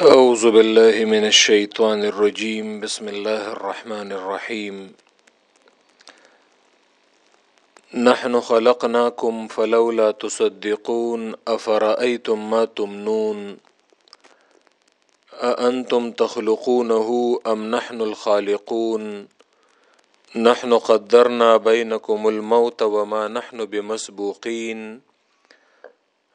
اعوذ باللہ من الشیطان الرجیم بسم اللہ الرحمن الرحیم نحن خلقناکم فلولا تصدقون. افرأیتم ما تمنون؟ اانتم تخلقونه ام نحن الخالقون؟ نحن قدرنا بینکم الموت وما نحن بمسبوقین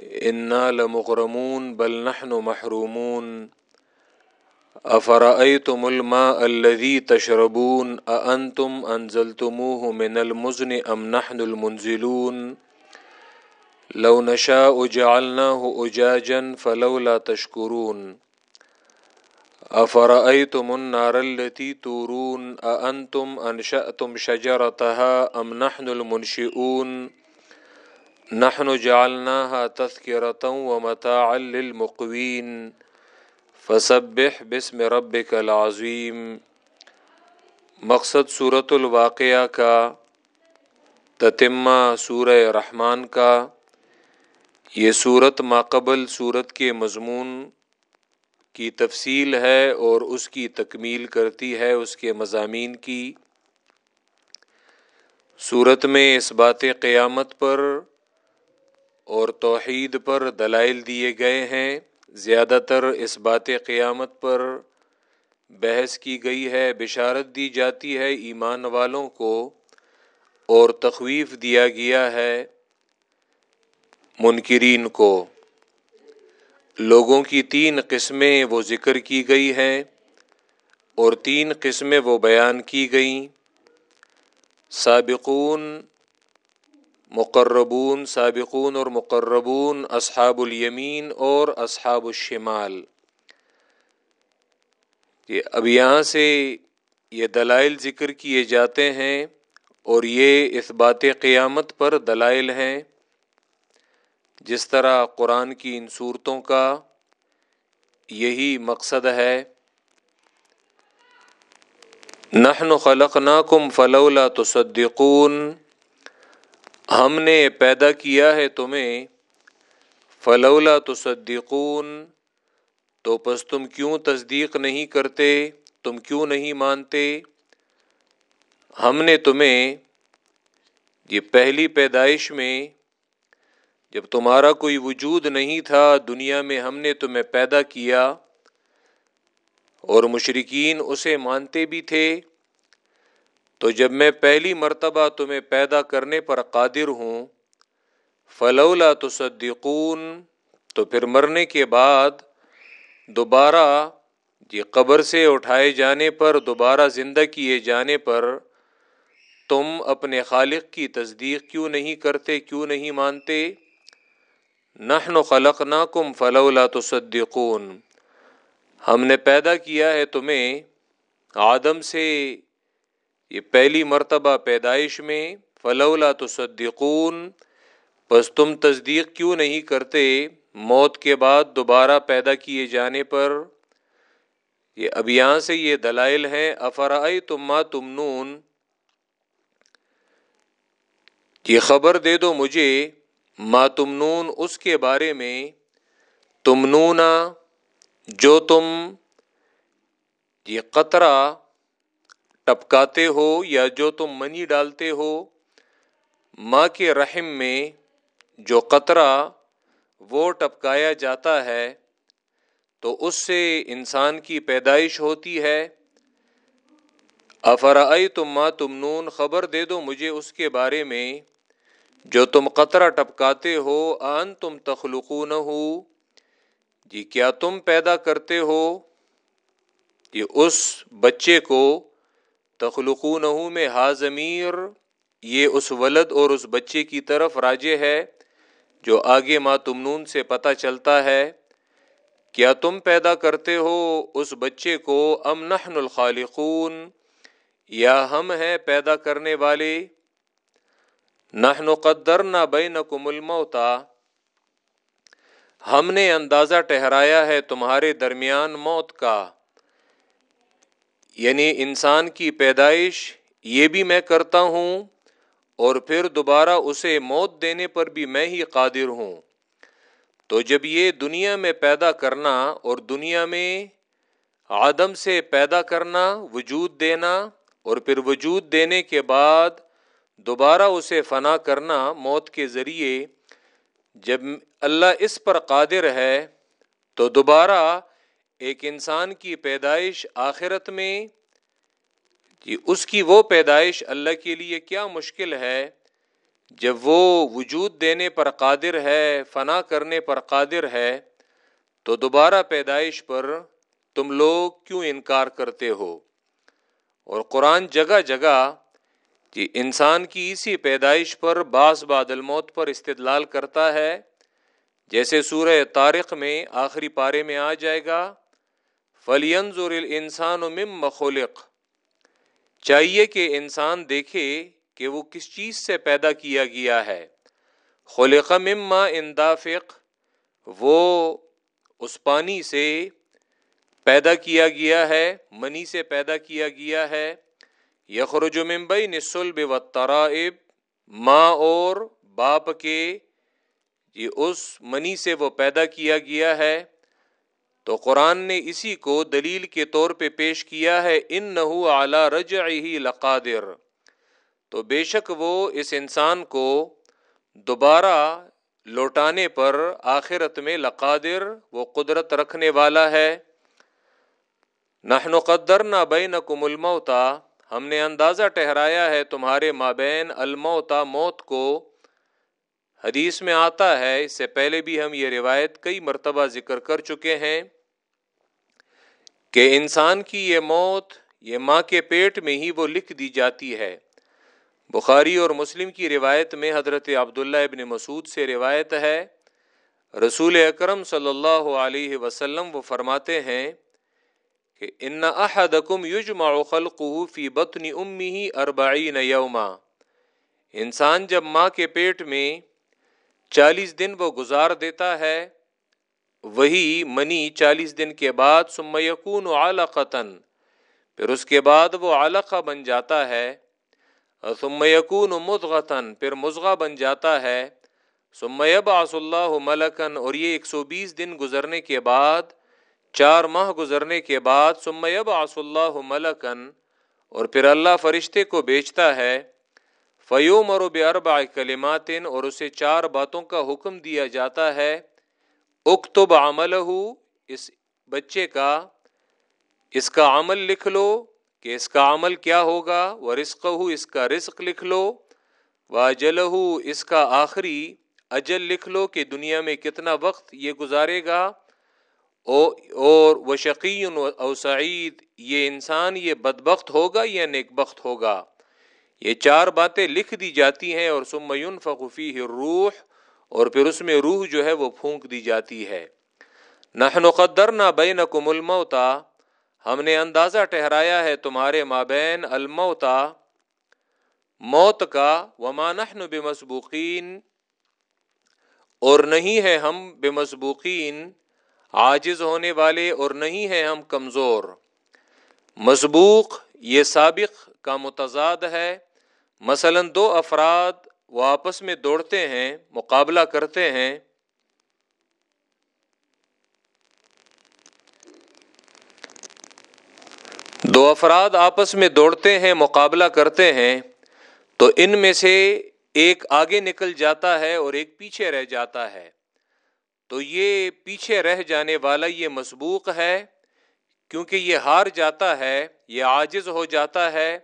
انا لمغرمون بل نحن محرومون افرأيتم الماء الذي تشربون أأنتم أنزلتموه من المزن أم نحن المنزلون لو نشاء جعلناه أجاجا فلولا تشكرون أفرأيتم النار التي تورون أأنتم أنشأتم شجرتها أم نحن المنشئون نحن جعلناها تذكرة ومتاعا للمقوين. فسبح بسم ربك العظیم مقصد صورت الواقعہ کا، تتمہ سورہ رحمان کا. یہ صورت ماقبل صورت کے مضمون کی تفصیل ہے اور اس کی تکمیل کرتی ہے اس کے مضامین کی۔ صورت میں اس بات قیامت پر اور توحید پر دلائل دیے گئے ہیں زیادہ تر اس بات قیامت پر بحث کی گئی ہے، بشارت دی جاتی ہے ایمان والوں کو اور تخویف دیا گیا ہے منکرین کو۔ لوگوں کی تین قسمیں وہ ذکر کی گئی ہیں اور تین قسمیں وہ بیان کی گئیں۔ سابقون مقربون سابقون اور مقربون، اصحاب الیمین اور اصحاب الشمال۔ یہ اب یہاں سے یہ دلائل ذکر کیے جاتے ہیں اور یہ اس بات قیامت پر دلائل ہیں۔ جس طرح قرآن کی ان صورتوں کا یہی مقصد ہے۔ نحن خلقناکم فلولا تصدقون۔ ہم نے پیدا کیا ہے تمہیں، فلولا تصدقون تو پس تم کیوں تصدیق نہیں کرتے، تم کیوں نہیں مانتے؟ ہم نے تمہیں یہ پہلی پیدائش میں، جب تمہارا کوئی وجود نہیں تھا، دنیا میں ہم نے تمہیں پیدا کیا، اور مشرقین اسے مانتے بھی تھے۔ تو جب میں پہلی مرتبہ تمہیں پیدا کرنے پر قادر ہوں، فلولا تصدقون، تو پھر مرنے کے بعد دوبارہ یہ قبر سے اٹھائے جانے پر، دوبارہ زندہ کیے جانے پر تم اپنے خالق کی تصدیق کیوں نہیں کرتے، کیوں نہیں مانتے؟ نحن خلقناکم فلولا تصدقون۔ ہم نے پیدا کیا ہے تمہیں آدم سے یہ پہلی مرتبہ پیدائش میں، فلولا تصدقون بس تم تصدیق کیوں نہیں کرتے؟ موت کے بعد دوبارہ پیدا کیے جانے پر۔ یہ اب یہاں سے یہ دلائل ہیں افرائی تما تمنون؟ یہ خبر دے دو مجھے، ما تمنون اس کے بارے میں۔ تمنونا جو تم، یہ قطرہ ٹپکاتے ہو یا جو تم منی ڈالتے ہو، ماں کے رحم میں جو قطرہ وہ ٹپکایا جاتا ہے، تو اس سے انسان کی پیدائش ہوتی ہے۔ افرائی تم ماں تم نون خبر دے دو مجھے اس کے بارے میں۔ جو تم قطرہ ٹپکاتے ہو آن تم تخلقون ہو جی کیا تم پیدا کرتے ہو؟ یہ اس بچے کو تخلقون میں ہاضمیر یہ اس ولد اور اس بچے کی طرف راجے ہے، جو آگے ماتمنون سے پتہ چلتا ہے، کیا تم پیدا کرتے ہو اس بچے کو ام نحن الخالقون؟ یا ہم ہیں پیدا کرنے والے؟ نحن قدرنا بینکم الموتا۔ ہم نے اندازہ ٹہرایا ہے تمہارے درمیان موت کا۔ یعنی انسان کی پیدائش یہ بھی میں کرتا ہوں اور پھر دوبارہ اسے موت دینے پر بھی میں ہی قادر ہوں۔ تو جب یہ دنیا میں پیدا کرنا اور دنیا میں آدم سے پیدا کرنا، وجود دینا اور پھر وجود دینے کے بعد دوبارہ اسے فنا کرنا موت کے ذریعے جب اللہ اس پر قادر ہے تو دوبارہ ایک انسان کی پیدائش آخرت میں جی اس کی وہ پیدائش اللہ کے لیے کیا مشکل ہے؟ جب وہ وجود دینے پر قادر ہے، فنا کرنے پر قادر ہے، تو دوبارہ پیدائش پر تم لوگ کیوں انکار کرتے ہو؟ اور قرآن جگہ جگہ جی انسان کی اسی پیدائش پر بعض بادل موت پر استدلال کرتا ہے، جیسے سورہ تاریخ میں آخری پارے میں آ جائے گا۔ فلینز انسان و مم مخولق چاہیے کہ انسان دیکھے کہ وہ کس چیز سے پیدا کیا گیا ہے۔ خلق مما اندافق وہ اس پانی سے پیدا کیا گیا ہے، منی سے پیدا کیا گیا ہے۔ یخرج ممبئی نسلب و ترائب ماں اور باپ کے یہ اس منی سے وہ پیدا کیا گیا ہے۔ تو قرآن نے اسی کو دلیل کے طور پہ پیش کیا ہے ان نہ اعلی رج ہی لقادر۔ تو بے شک وہ اس انسان کو دوبارہ لوٹانے پر آخرت میں لقادر، وہ قدرت رکھنے والا ہے۔ نحن قدر نہ بین کم الموتا ہم نے اندازہ ٹہرایا ہے تمہارے مابین الموتا موت کو۔ حدیث میں آتا ہے، اس سے پہلے بھی ہم یہ روایت کئی مرتبہ ذکر کر چکے ہیں۔ کہ انسان کی یہ موت یہ ماں کے پیٹ میں ہی وہ لکھ دی جاتی ہے۔ بخاری اور مسلم کی روایت میں حضرت عبداللہ ابن مسعود سے روایت ہے، رسول اکرم صلی اللہ علیہ وسلم وہ فرماتے ہیں کہ ان احدکم یجمع خلقه فی بطن امه اربعین یوما۔ انسان جب ماں کے پیٹ میں چالیس دن وہ گزار دیتا ہے وہی منی چالیس دن کے بعد سم یقون علقتاً، پھر اس کے بعد وہ علقہ بن جاتا ہے۔ ثم یقون مضغتاً، پھر مضغہ بن جاتا ہے۔ ثم یبعث اللہ ملکن اور یہ ایک سو بیس دن گزرنے کے بعد، چار ماہ گزرنے کے بعد ثم یبعث اللہ ملکن اور پھر اللہ فرشتے کو بیچتا ہے۔ فیوم اور بے کلماتن اور اسے چار باتوں کا حکم دیا جاتا ہے۔ اکتب عمل اس بچے کا، اس کا عمل لکھ لو، کہ اس کا عمل کیا ہوگا وہ رزق ہو اس کا رزق لکھ لو و اجل اس کا آخری اجل لکھ لو کہ دنیا میں کتنا وقت یہ گزارے گا اور وہ شقین او سعید، یہ انسان یہ بدبخت ہوگا یا نیک بخت ہوگا؟ یہ چار باتیں لکھ دی جاتی ہیں اور سمعین فقفی روح اور پھر اس میں روح جو ہے وہ پھونک دی جاتی ہے۔ نہ قدر نہ بین کم الموتا، ہم نے اندازہ ٹہرایا ہے تمہارے مابین الموتا، موت کا، وما نحن بمسبوقین۔ اور نہیں ہے ہم بے عاجز ہونے والے، اور نہیں ہے ہم کمزور۔ مسبوق، یہ سابق کا متضاد ہے۔ مثلا دو افراد وہ آپس میں دوڑتے ہیں، مقابلہ کرتے ہیں۔ دو افراد آپس میں دوڑتے ہیں، مقابلہ کرتے ہیں۔ تو ان میں سے ایک آگے نکل جاتا ہے اور ایک پیچھے رہ جاتا ہے۔ تو یہ پیچھے رہ جانے والا یہ مسبوق ہے، کیونکہ یہ ہار جاتا ہے، یہ عاجز ہو جاتا ہے۔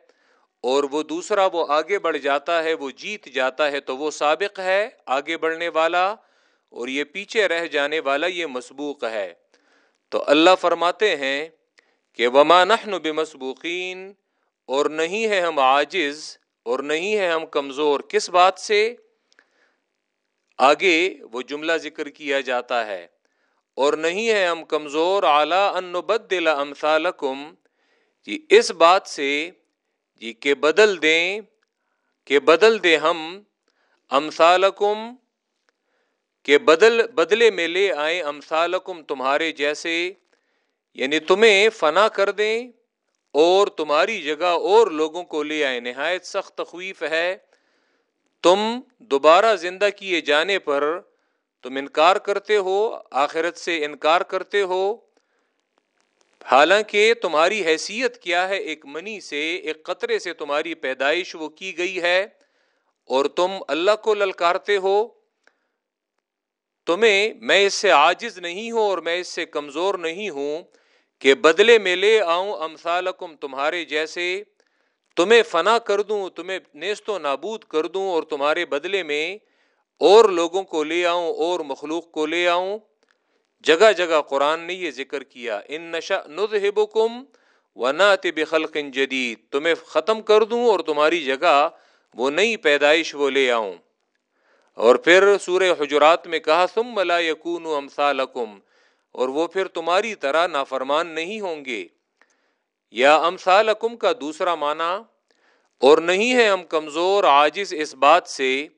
اور وہ دوسرا وہ آگے بڑھ جاتا ہے، وہ جیت جاتا ہے تو وہ سابق ہے آگے بڑھنے والا، اور یہ پیچھے رہ جانے والا یہ مسبوق ہے۔ تو اللہ فرماتے ہیں کہ وما نحن بمسبوقین اور نہیں ہے ہم عاجز، اور نہیں ہے ہم کمزور۔ کس بات سے؟ آگے وہ جملہ ذکر کیا جاتا ہے۔ اور نہیں ہے ہم کمزور اعلیٰ ان بدل امثالکم جی اس بات سے جی کہ بدل دیں، کہ بدل دیں ہم امثالکم، کہ بدل، بدلے میں لے آئیں امثالکم تمہارے جیسے یعنی تمہیں فنا کر دیں اور تمہاری جگہ اور لوگوں کو لے آئے نہایت سخت تخویف ہے۔ تم دوبارہ زندہ کیے جانے پر تم انکار کرتے ہو، آخرت سے انکار کرتے ہو۔ حالانکہ تمہاری حیثیت کیا ہے ایک منی سے، ایک قطرے سے تمہاری پیدائش وہ کی گئی ہے، اور تم اللہ کو للکارتے ہو۔ تمہیں میں اس سے عاجز نہیں ہوں اور میں اس سے کمزور نہیں ہوں کہ بدلے میں لے آؤں امثالکم تمہارے جیسے۔ تمہیں فنا کر دوں، تمہیں نیست و نابود کر دوں اور تمہارے بدلے میں اور لوگوں کو لے آؤں اور مخلوق کو لے آؤں۔ جگہ جگہ قرآن نے یہ ذکر کیا، ان نشا نظہبکم ونات بخلق جدید، تمہیں ختم کر دوں اور تمہاری جگہ وہ نئی پیدائش وہ لے آؤں۔ اور پھر سورہ حجرات میں کہا، ثم لا یکون امثالکم، اور وہ پھر تمہاری طرح نافرمان نہیں ہوں گے۔ یا امثالکم کا دوسرا معنی، اور نہیں ہے ہم کمزور، عاجز اس بات سے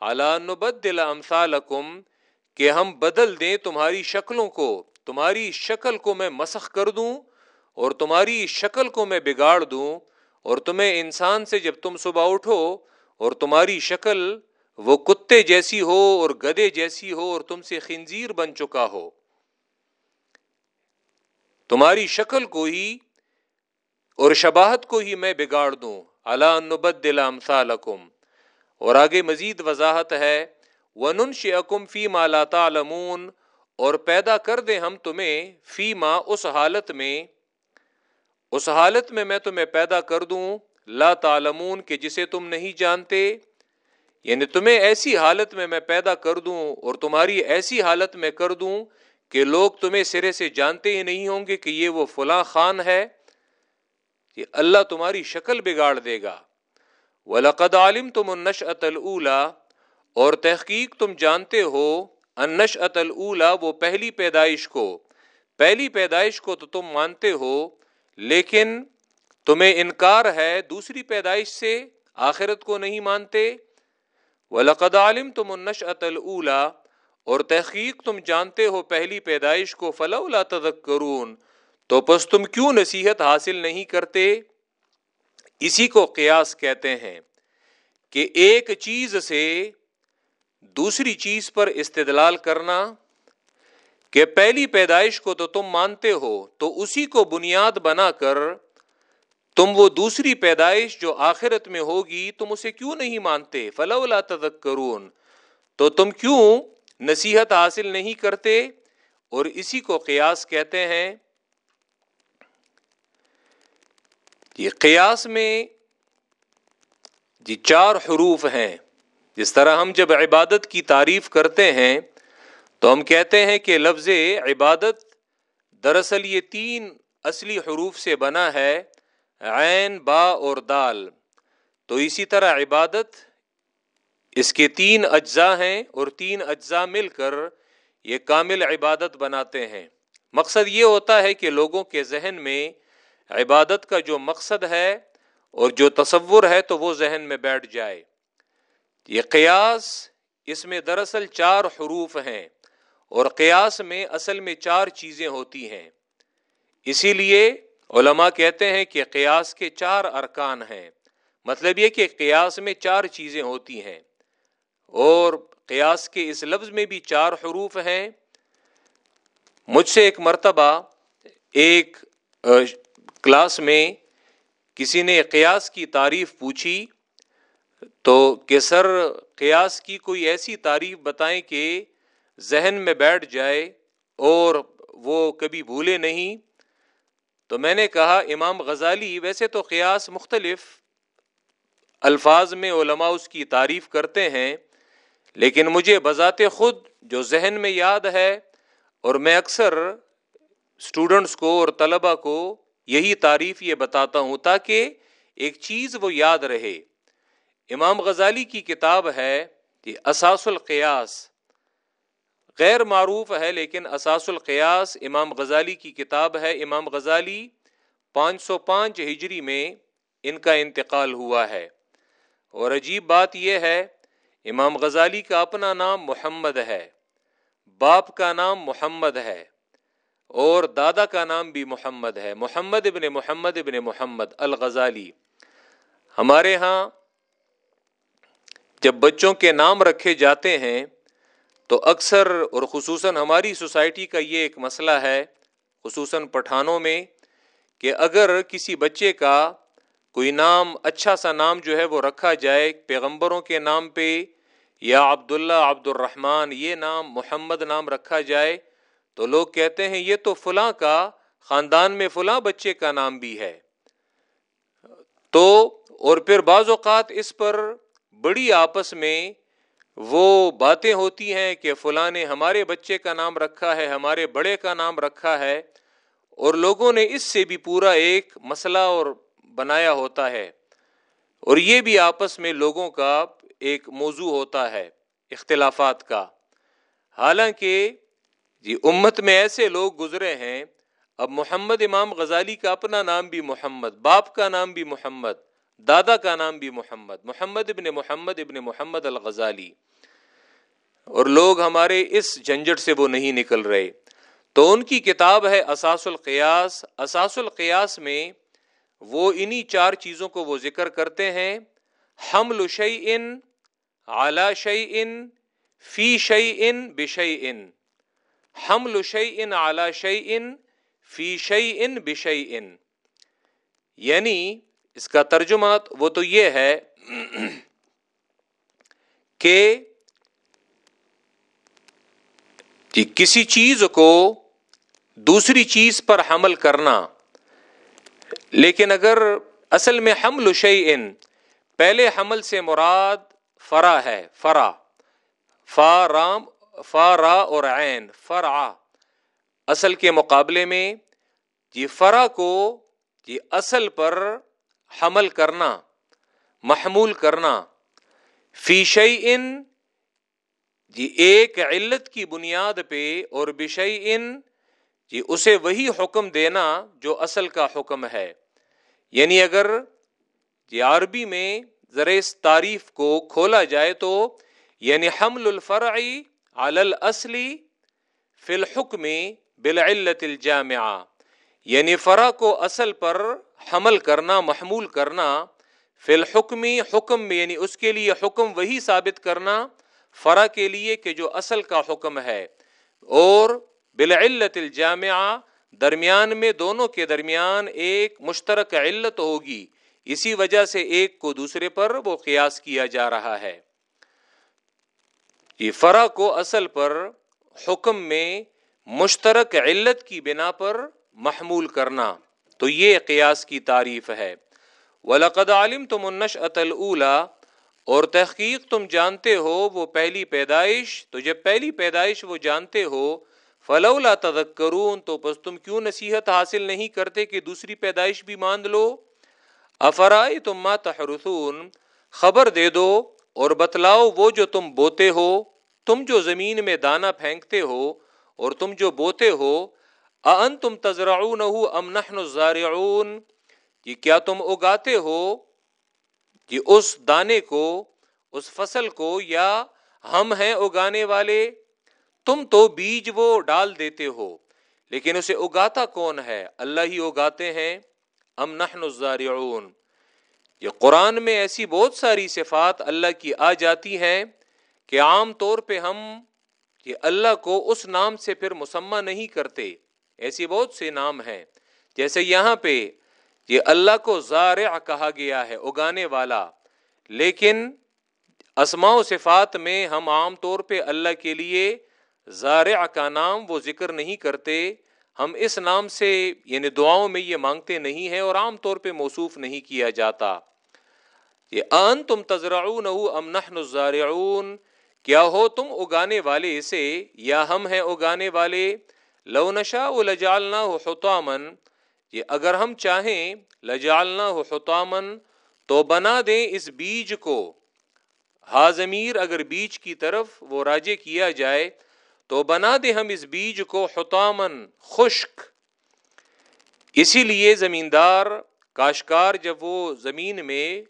اعلیٰ نبدل امثالکم کہ ہم بدل دیں تمہاری شکلوں کو، تمہاری شکل کو میں مسخ کر دوں اور تمہاری شکل کو میں بگاڑ دوں اور تمہیں انسان سے جب تم صبح اٹھو اور تمہاری شکل وہ کتے جیسی ہو اور گدے جیسی ہو اور تم سے خنزیر بن چکا ہو۔ تمہاری شکل کو ہی اور شباہت کو ہی میں بگاڑ دوں۔ اللہ نبدل امثالکم۔ اور آگے مزید وضاحت ہے۔ ونن شکم فی مالا تعلمون۔ اور پیدا کر دیں ہم تمہیں فی ماں اس حالت میں۔ اس حالت میں میں تمہیں پیدا کر دوں۔ لا تعلمون کہ جسے تم نہیں جانتے۔ یعنی تمہیں ایسی حالت میں میں پیدا کر دوں اور تمہاری ایسی حالت میں کر دوں کہ لوگ تمہیں سرے سے جانتے ہی نہیں ہوں گے کہ یہ وہ فلاں خان ہے۔ کہ اللہ تمہاری شکل بگاڑ دے گا۔ ولقد عالم تم انش اور تحقیق تم جانتے ہو انش اطلا وہ پہلی پیدائش کو۔ پہلی پیدائش کو تو تم مانتے ہو، لیکن تمہیں انکار ہے دوسری پیدائش سے، آخرت کو نہیں مانتے۔ ولقد عالم تم انش اطلا اور تحقیق تم جانتے ہو پہلی پیدائش کو، فلولا تذکرون تو پس تم کیوں نصیحت حاصل نہیں کرتے؟ اسی کو قیاس کہتے ہیں کہ ایک چیز سے دوسری چیز پر استدلال کرنا کہ پہلی پیدائش کو تو تم مانتے ہو، تو اسی کو بنیاد بنا کر تم وہ دوسری پیدائش جو آخرت میں ہوگی تم اسے کیوں نہیں مانتے؟ فلولا تذکرون، تو تم کیوں نصیحت حاصل نہیں کرتے؟ اور اسی کو قیاس کہتے ہیں۔ یہ قیاس میں جی چار حروف ہیں۔ جس طرح ہم جب عبادت کی تعریف کرتے ہیں، تو ہم کہتے ہیں کہ لفظ عبادت دراصل یہ تین اصلی حروف سے بنا ہے، عین، با اور دال۔ تو اسی طرح عبادت، اس کے تین اجزاء ہیں اور تین اجزاء مل کر یہ کامل عبادت بناتے ہیں۔ مقصد یہ ہوتا ہے کہ لوگوں کے ذہن میں عبادت کا جو مقصد ہے اور جو تصور ہے، تو وہ ذہن میں بیٹھ جائے۔ یہ قیاس اس میں دراصل چار حروف ہیں اور قیاس میں اصل میں چار چیزیں ہوتی ہیں۔ اسی لیے علماء کہتے ہیں کہ قیاس کے چار ارکان ہیں۔ مطلب یہ کہ قیاس میں چار چیزیں ہوتی ہیں۔ اور قیاس کے اس لفظ میں بھی چار حروف ہیں۔ مجھ سے ایک مرتبہ ایک کلاس میں کسی نے قیاس کی تعریف پوچھی۔ تو کہ سر قیاس کی کوئی ایسی تعریف بتائیں کہ ذہن میں بیٹھ جائے اور وہ کبھی بھولے نہیں؟ تو میں نے کہا، امام غزالی ویسے تو قیاس مختلف الفاظ میں علماء اس کی تعریف کرتے ہیں، لیکن مجھے بذات خود جو ذہن میں یاد ہے اور میں اکثر اسٹوڈنٹس کو اور طلبا کو یہی تعریف یہ بتاتا ہوں تاکہ ایک چیز وہ یاد رہے۔ امام غزالی کی کتاب ہے کہ اساس القیاس غیر معروف ہے، لیکن اساس القیاس امام غزالی کی کتاب ہے۔ امام غزالی پانچ سو پانچ ہجری میں ان کا انتقال ہوا ہے۔ اور عجیب بات یہ ہے، امام غزالی کا اپنا نام محمد ہے، باپ کا نام محمد ہے، اور دادا کا نام بھی محمد ہے۔ محمد ابن محمد ابن محمد الغزالی۔ ہمارے ہاں جب بچوں کے نام رکھے جاتے ہیں، تو اکثر اور خصوصاً ہماری سوسائٹی کا یہ ایک مسئلہ ہے، خصوصاً پٹھانوں میں، کہ اگر کسی بچے کا کوئی نام اچھا سا نام جو ہے وہ رکھا جائے پیغمبروں کے نام پہ، یا عبداللہ عبد الرحمن یہ نام، محمد نام رکھا جائے، تو لوگ کہتے ہیں یہ تو فلاں کا، خاندان میں فلاں بچے کا نام بھی ہے۔ تو اور پھر بعض اوقات اس پر بڑی آپس میں وہ باتیں ہوتی ہیں کہ فلاں نے ہمارے بچے کا نام رکھا ہے، ہمارے بڑے کا نام رکھا ہے، اور لوگوں نے اس سے بھی پورا ایک مسئلہ اور بنایا ہوتا ہے۔ اور یہ بھی آپس میں لوگوں کا ایک موضوع ہوتا ہے، اختلافات کا۔ حالانکہ جی امت میں ایسے لوگ گزرے ہیں، اب محمد امام غزالی کا اپنا نام بھی محمد، باپ کا نام بھی محمد۔ دادا کا نام بھی محمد محمد ابن محمد ابن محمد الغزالی۔ اور لوگ ہمارے اس جھنجٹ سے وہ نہیں نکل رہے۔ تو ان کی کتاب ہے اساس القیاس۔ اساس القیاس میں وہ انہی چار چیزوں کو وہ ذکر کرتے ہیں۔ حمل شعی ان اعلی شعی ان فی شعی ان بشئی ان حمل شعی ان اعلی شعی ان فی شعی ان بشئی ان یعنی اس کا ترجمہ وہ تو یہ ہے کہ جی کسی چیز کو دوسری چیز پر حمل کرنا، لیکن اگر اصل میں حمل شعی ان پہلے حمل سے مراد فرا ہے فرا فا رام، فا را اور عین فرا اصل کے مقابلے میں جی فرا کو جی اصل پر حمل کرنا، محمول کرنا فیشئی ان جی ایک علت کی بنیاد پہ اور بشئی ان جی اسے وہی حکم دینا جو اصل کا حکم ہے۔ یعنی اگر جی عربی میں ذرا اس تعریف کو کھولا جائے تو یعنی حمل الفرعی علی الاصلی فی الحکم بالعلت الجامعہ یعنی فرا کو اصل پر حمل کرنا، محمول کرنا، فی الحکمی حکم میں یعنی اس کے لیے حکم وہی ثابت کرنا فرا کے لیے کہ جو اصل کا حکم ہے۔ اور بالعلت الجامعہ، درمیان میں دونوں کے درمیان ایک مشترک علت ہوگی۔ اسی وجہ سے ایک کو دوسرے پر وہ قیاس کیا جا رہا ہے۔ یہ فرا کو اصل پر حکم میں مشترک علت کی بنا پر محمول کرنا۔ تو یہ قیاس کی تعریف ہے۔ ولقد عالم تم انش اور تحقیق تم جانتے ہو وہ پہلی پیدائش، تو جب پہلی پیدائش وہ جانتے ہو، فلولا تذکرون تو بس تم کیوں نصیحت حاصل نہیں کرتے کہ دوسری پیدائش بھی مان لو؟ افرائی تم ما تحرثون؟ خبر دے دو، اور بتلاؤ وہ جو تم بوتے ہو، تم جو زمین میں دانا پھینکتے ہو، اور تم جو بوتے ہو ان تم تزرعون ام نحن الزارعون یہ کیا تم اگاتے ہو کہ اس دانے کو اس فصل کو یا ہم ہیں اگانے والے تم تو بیج وہ ڈال دیتے ہو لیکن اسے اگاتا کون ہے اللہ ہی اگاتے ہیں ام نحن الزارعون یہ قرآن میں ایسی بہت ساری صفات اللہ کی آ جاتی ہیں کہ عام طور پہ ہم یہ اللہ کو اس نام سے پھر مسمہ نہیں کرتے ایسی بہت سے نام ہیں۔ جیسے یہاں پہ یہ اللہ کو زارع کہا گیا ہے، اگانے والا۔ لیکن اسماء و صفات میں ہم عام طور پہ اللہ کے لیے زارع کا نام وہ ذکر نہیں کرتے۔ ہم اس نام سے یعنی دعاؤں میں یہ مانگتے نہیں ہیں اور عام طور پہ موصوف نہیں کیا جاتا۔ یہ ان تم تزرعون ام نحن الزارعون۔ کیا ہو تم اگانے والے اسے، یا ہم ہیں اگانے والے؟ لو نشا و لجالنا ہو حتامن یہ اگر ہم چاہیں لجالنا ہو حتامن تو بنا دیں اس بیج کو۔ ہاضمیر اگر بیج کی طرف وہ راجے کیا جائے، تو بنا دے ہم اس بیج کو حتامن خشک۔ اسی لیے زمیندار، کاشکار جب وہ زمین میں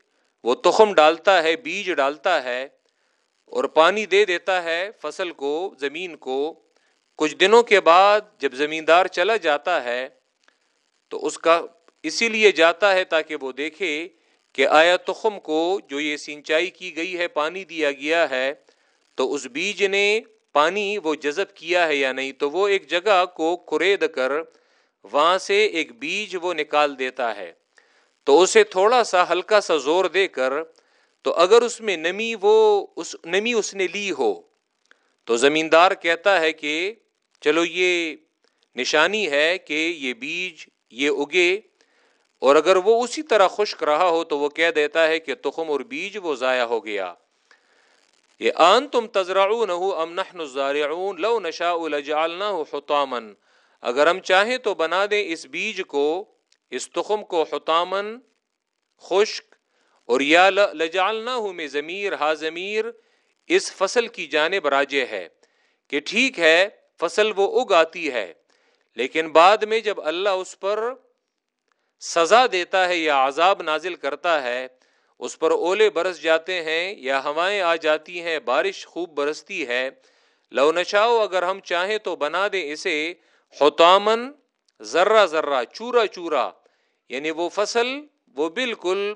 وہ تخم ڈالتا ہے، بیج ڈالتا ہے اور پانی دے دیتا ہے فصل کو، زمین کو کچھ دنوں کے بعد جب زمیندار چلا جاتا ہے تو اس کا اسی لیے جاتا ہے تاکہ وہ دیکھے کہ آیا تخم کو جو یہ سینچائی کی گئی ہے، پانی دیا گیا ہے، تو اس بیج نے پانی وہ جذب کیا ہے یا نہیں؟ تو وہ ایک جگہ کو کرید کر وہاں سے ایک بیج وہ نکال دیتا ہے۔ تو اسے تھوڑا سا ہلکا سا زور دے کر تو اگر اس میں نمی وہ اس، نمی اس نے لی ہو تو زمیندار کہتا ہے کہ چلو یہ نشانی ہے کہ یہ بیج یہ اگے اور اگر وہ اسی طرح خشک رہا ہو تو وہ کہہ دیتا ہے کہ تخم اور بیج وہ ضائع ہو گیا۔ یہ آن تم تزرعون ام نحن الزارعون لو نشاء لجعلناه حطاما۔ اگر ہم چاہیں تو بنا دیں اس بیج کو، اس تخم کو حتامن خشک اور یا لجالنا ہوں میں ضمیر، ہا ضمیر، اس فصل کی جانب راجے ہے کہ ٹھیک ہے فصل وہ اگ آتی ہے۔ لیکن بعد میں جب اللہ اس پر سزا دیتا ہے یا عذاب نازل کرتا ہے، اس پر اولے برس جاتے ہیں یا ہوائیں آ جاتی ہیں، بارش خوب برستی ہے۔ لو نشاؤ، اگر ہم چاہیں تو بنا دیں اسے حتامن ذرہ ذرہ، چورا چورا۔ یعنی وہ فصل، وہ بالکل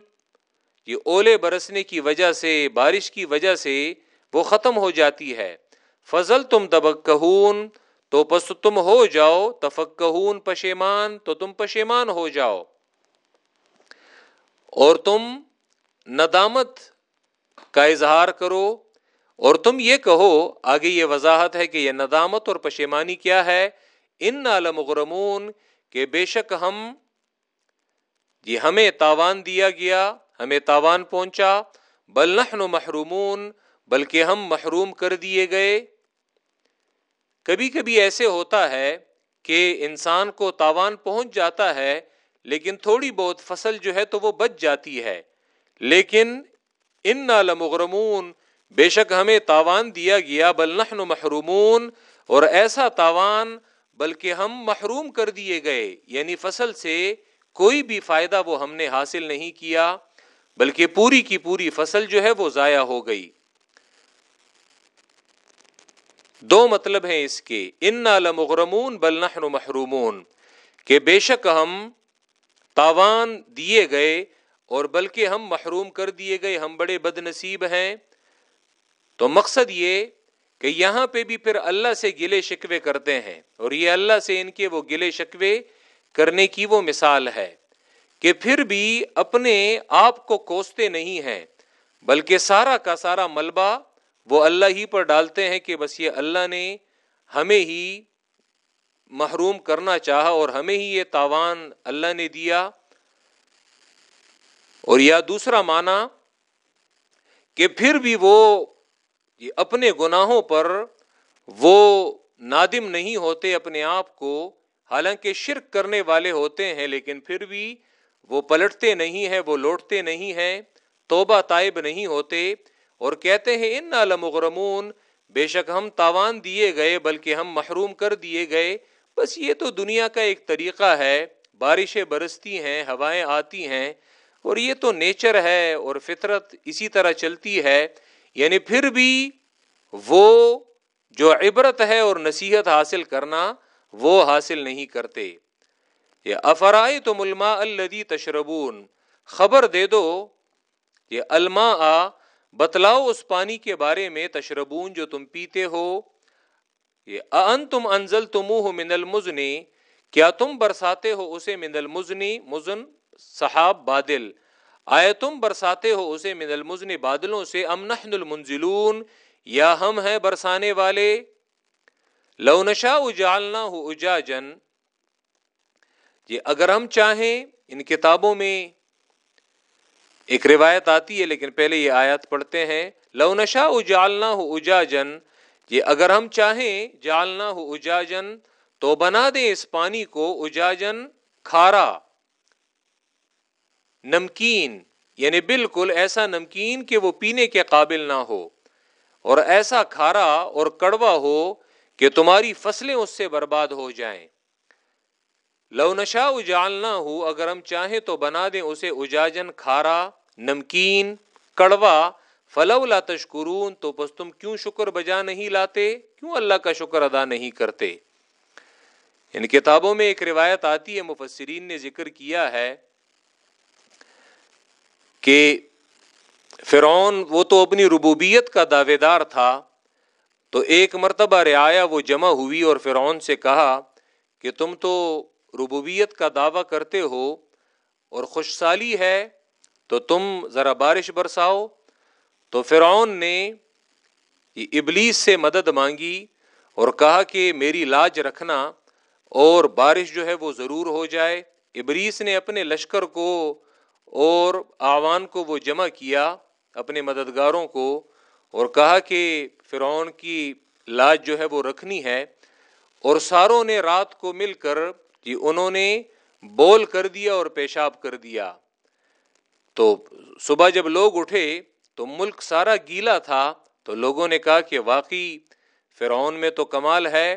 یہ اولے برسنے کی وجہ سے، بارش کی وجہ سے وہ ختم ہو جاتی ہے۔ فضل تم تبکہون تو پس تم ہو جاؤ تفکہون پشیمان، تو تم پشیمان ہو جاؤ۔ اور تم ندامت کا اظہار کرو، اور تم یہ کہو، آگے یہ وضاحت ہے کہ یہ ندامت اور پشیمانی کیا ہے؟ ان نالمغرمون کہ بے شک ہم جی ہمیں تاوان دیا گیا، ہمیں تاوان پہنچا، بل نحن محرومون، بلکہ ہم محروم کر دیے گئے۔ کبھی کبھی ایسے ہوتا ہے کہ انسان کو تاوان پہنچ جاتا ہے، لیکن تھوڑی بہت فصل جو ہے تو وہ بچ جاتی ہے۔ لیکن ان نالمغرمون بے شک ہمیں تاوان دیا گیا، بل نحن محرومون۔ اور ایسا تاوان بلکہ ہم محروم کر دیے گئے یعنی فصل سے کوئی بھی فائدہ وہ ہم نے حاصل نہیں کیا، بلکہ پوری کی پوری فصل جو ہے وہ ضائع ہو گئی۔ دو مطلب ہیں اس کے۔ ان لمغرمون بل نحن محرومون۔ کہ بے شک ہم تاوان دیے گئے اور بلکہ ہم محروم کر دیے گئے، ہم بڑے بد نصیب ہیں۔ تو مقصد یہ کہ یہاں پہ بھی پھر اللہ سے گلے شکوے کرتے ہیں۔ اور یہ اللہ سے ان کے وہ گلے شکوے کرنے کی وہ مثال ہے کہ پھر بھی اپنے آپ کو کوستے نہیں ہیں، بلکہ سارا کا سارا ملبہ وہ اللہ ہی پر ڈالتے ہیں کہ بس یہ اللہ نے ہمیں ہی محروم کرنا چاہا اور ہمیں ہی یہ تاوان اللہ نے دیا۔ اور یا دوسرا معنی کہ پھر بھی وہ اپنے گناہوں پر وہ نادم نہیں ہوتے اپنے آپ کو، حالانکہ شرک کرنے والے ہوتے ہیں، لیکن پھر بھی وہ پلٹتے نہیں ہیں، وہ لوٹتے نہیں ہیں، توبہ طائب نہیں ہوتے۔ اور کہتے ہیں ان نالمغرمون بے شک ہم تاوان دیے گئے بلکہ ہم محروم کر دیے گئے۔ بس یہ تو دنیا کا ایک طریقہ ہے، بارشیں برستی ہیں، ہوائیں آتی ہیں اور یہ تو نیچر ہے اور فطرت اسی طرح چلتی ہے۔ یعنی پھر بھی وہ جو عبرت ہے اور نصیحت حاصل کرنا وہ حاصل نہیں کرتے۔ یہ افرائے تو ملما الدی تشربون، خبر دے دو یہ الما آ بتلاؤ اس پانی کے بارے میں تشربون جو تم پیتے ہو۔ یہ ان تم انزل تم من المزنی کیا تم برساتے ہو اسے من المزنی مزن صحاب بادل۔ آئے تم برساتے ہو اسے من المزنی بادلوں سے؟ ام نحن المنزلون، یا ہم ہیں برسانے والے؟ لو نشا اجالنا ہو اجاجن یہ اگر ہم چاہیں ان کتابوں میں ایک روایت آتی ہے، لیکن پہلے یہ آیات پڑھتے ہیں۔ لو نشا اجالنا ہو اجاجن یہ اگر ہم چاہیں جالنا ہو اجاجن تو بنا دیں اس پانی کو اجاجن کھارا۔ نمکین یعنی بالکل ایسا نمکین کہ وہ پینے کے قابل نہ ہو، اور ایسا کھارا اور کڑوا ہو کہ تمہاری فصلیں اس سے برباد ہو جائیں۔ لو نشا اجالنا ہو اگر ہم چاہیں تو بنا دیں اسے اجاجن کھارا۔ نمکین، کڑوا فلولا تشکرون، تو بس تم کیوں شکر بجا نہیں لاتے؟ کیوں اللہ کا شکر ادا نہیں کرتے؟ ان کتابوں میں ایک روایت آتی ہے، مفسرین نے ذکر کیا ہے کہ فرعون وہ تو اپنی ربوبیت کا دعوے دار تھا، تو ایک مرتبہ رعایا وہ جمع ہوئی اور فرعون سے کہا کہ تم تو ربوبیت کا دعویٰ کرتے ہو اور خوش سالی ہے تو تم ذرا بارش برساؤ۔ تو فرعون نے ابلیس سے مدد مانگی اور کہا کہ میری لاج رکھنا اور بارش جو ہے وہ ضرور ہو جائے۔ ابلیس نے اپنے لشکر کو اور آوان کو وہ جمع کیا اپنے مددگاروں کو اور کہا کہ فرعون کی لاج جو ہے وہ رکھنی ہے۔ اور ساروں نے رات کو مل کر جی انہوں نے بول کر دیا اور پیشاب کر دیا۔ تو صبح جب لوگ اٹھے تو ملک سارا گیلا تھا تو لوگوں نے کہا کہ واقعی فرعون میں تو کمال ہے،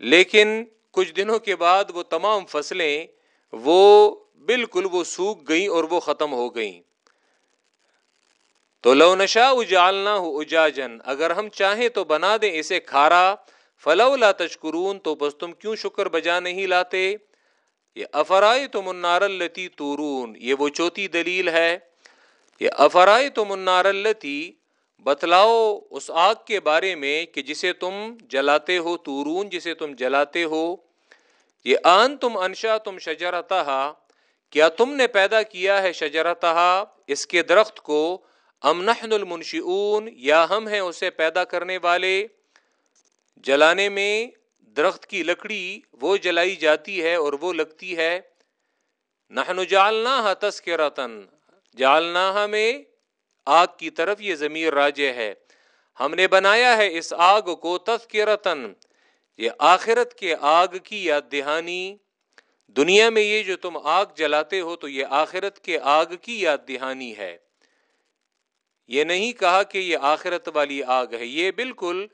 لیکن کچھ دنوں کے بعد وہ تمام فصلیں وہ بالکل وہ سوکھ گئیں اور وہ ختم ہو گئیں۔ تو لو نشا اجالنا ہو اجاجن اگر ہم چاہیں تو بنا دیں اسے کھارا فلو لا تشکرون، تو بس تم کیوں شکر بجا نہیں لاتے؟ یہ افرائے تو منار التی تورون، یہ وہ چوتھی دلیل ہے یہ افرائے تو منار التی بتلاؤ اس آگ کے بارے میں کہ جسے تم جلاتے ہو، تورون جسے تم جلاتے ہو، یہ آن تم انشا تم شجرتا کیا تم نے پیدا کیا ہے شجرتا اس کے درخت کو، ام نحن المنشئون، یا ہم ہیں اسے پیدا کرنے والے، جلانے میں درخت کی لکڑی وہ جلائی جاتی ہے اور وہ لگتی ہے۔ نحن جالنا تس کے رتن جالنا میں آگ کی طرف یہ ضمیر راجے ہے۔ ہم نے بنایا ہے اس آگ کو تس کے رتن یہ آخرت کے آگ کی یاد دہانی۔ دنیا میں یہ جو تم آگ جلاتے ہو تو یہ آخرت کے آگ کی یاد دہانی ہے۔ یہ نہیں کہا کہ یہ آخرت والی آگ ہے، یہ بالکل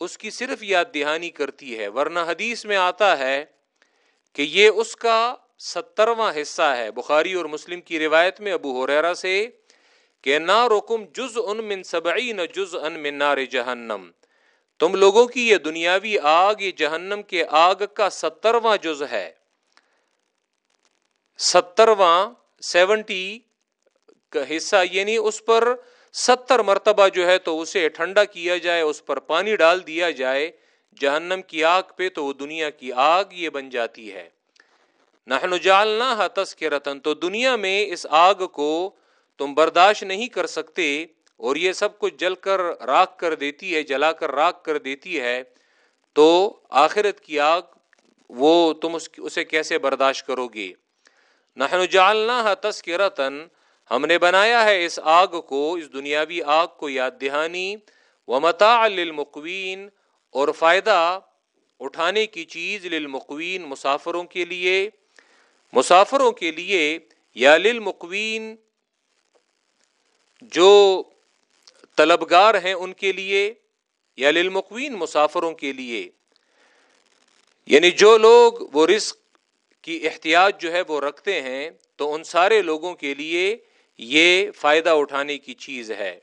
اس کی صرف یاد دہانی کرتی ہے، ورنہ حدیث میں آتا ہے کہ یہ اس کا سترواں حصہ ہے۔ بخاری اور مسلم کی روایت میں ابو حریرا سے کہ نہ رکم جز ان من سبعی نہ جز ان من نار جہنم۔ تم لوگوں کی یہ دنیاوی آگ، یہ جہنم کے آگ کا سترواں جز ہے۔ سترواں سیونٹی کا حصہ یعنی اس پر ستر مرتبہ جو ہے تو اسے ٹھنڈا کیا جائے، اس پر پانی ڈال دیا جائے، جہنم کی آگ پہ تو وہ دنیا کی آگ یہ بن جاتی ہے۔ نحن جالنا تس کے رتن تو دنیا میں اس آگ کو تم برداشت نہیں کر سکتے اور یہ سب کچھ جل کر راک کر دیتی ہے، جلا کر راک کر دیتی ہے، تو آخرت کی آگ وہ تم اسے کیسے برداشت کرو گے؟ نحن جالنا تس کے رتن ہم نے بنایا ہے اس آگ کو، اس دنیاوی آگ کو یاد دہانی و متا للمقوین اور فائدہ اٹھانے کی چیز للمقوین مسافروں کے لیے۔ مسافروں کے لیے یا للمقوین جو طلبگار ہیں ان کے لیے یا للمقوین مسافروں کے لیے۔ یعنی جو لوگ وہ رزق کی احتیاط جو ہے وہ رکھتے ہیں تو ان سارے لوگوں کے لیے یہ فائدہ اٹھانے کی چیز ہے۔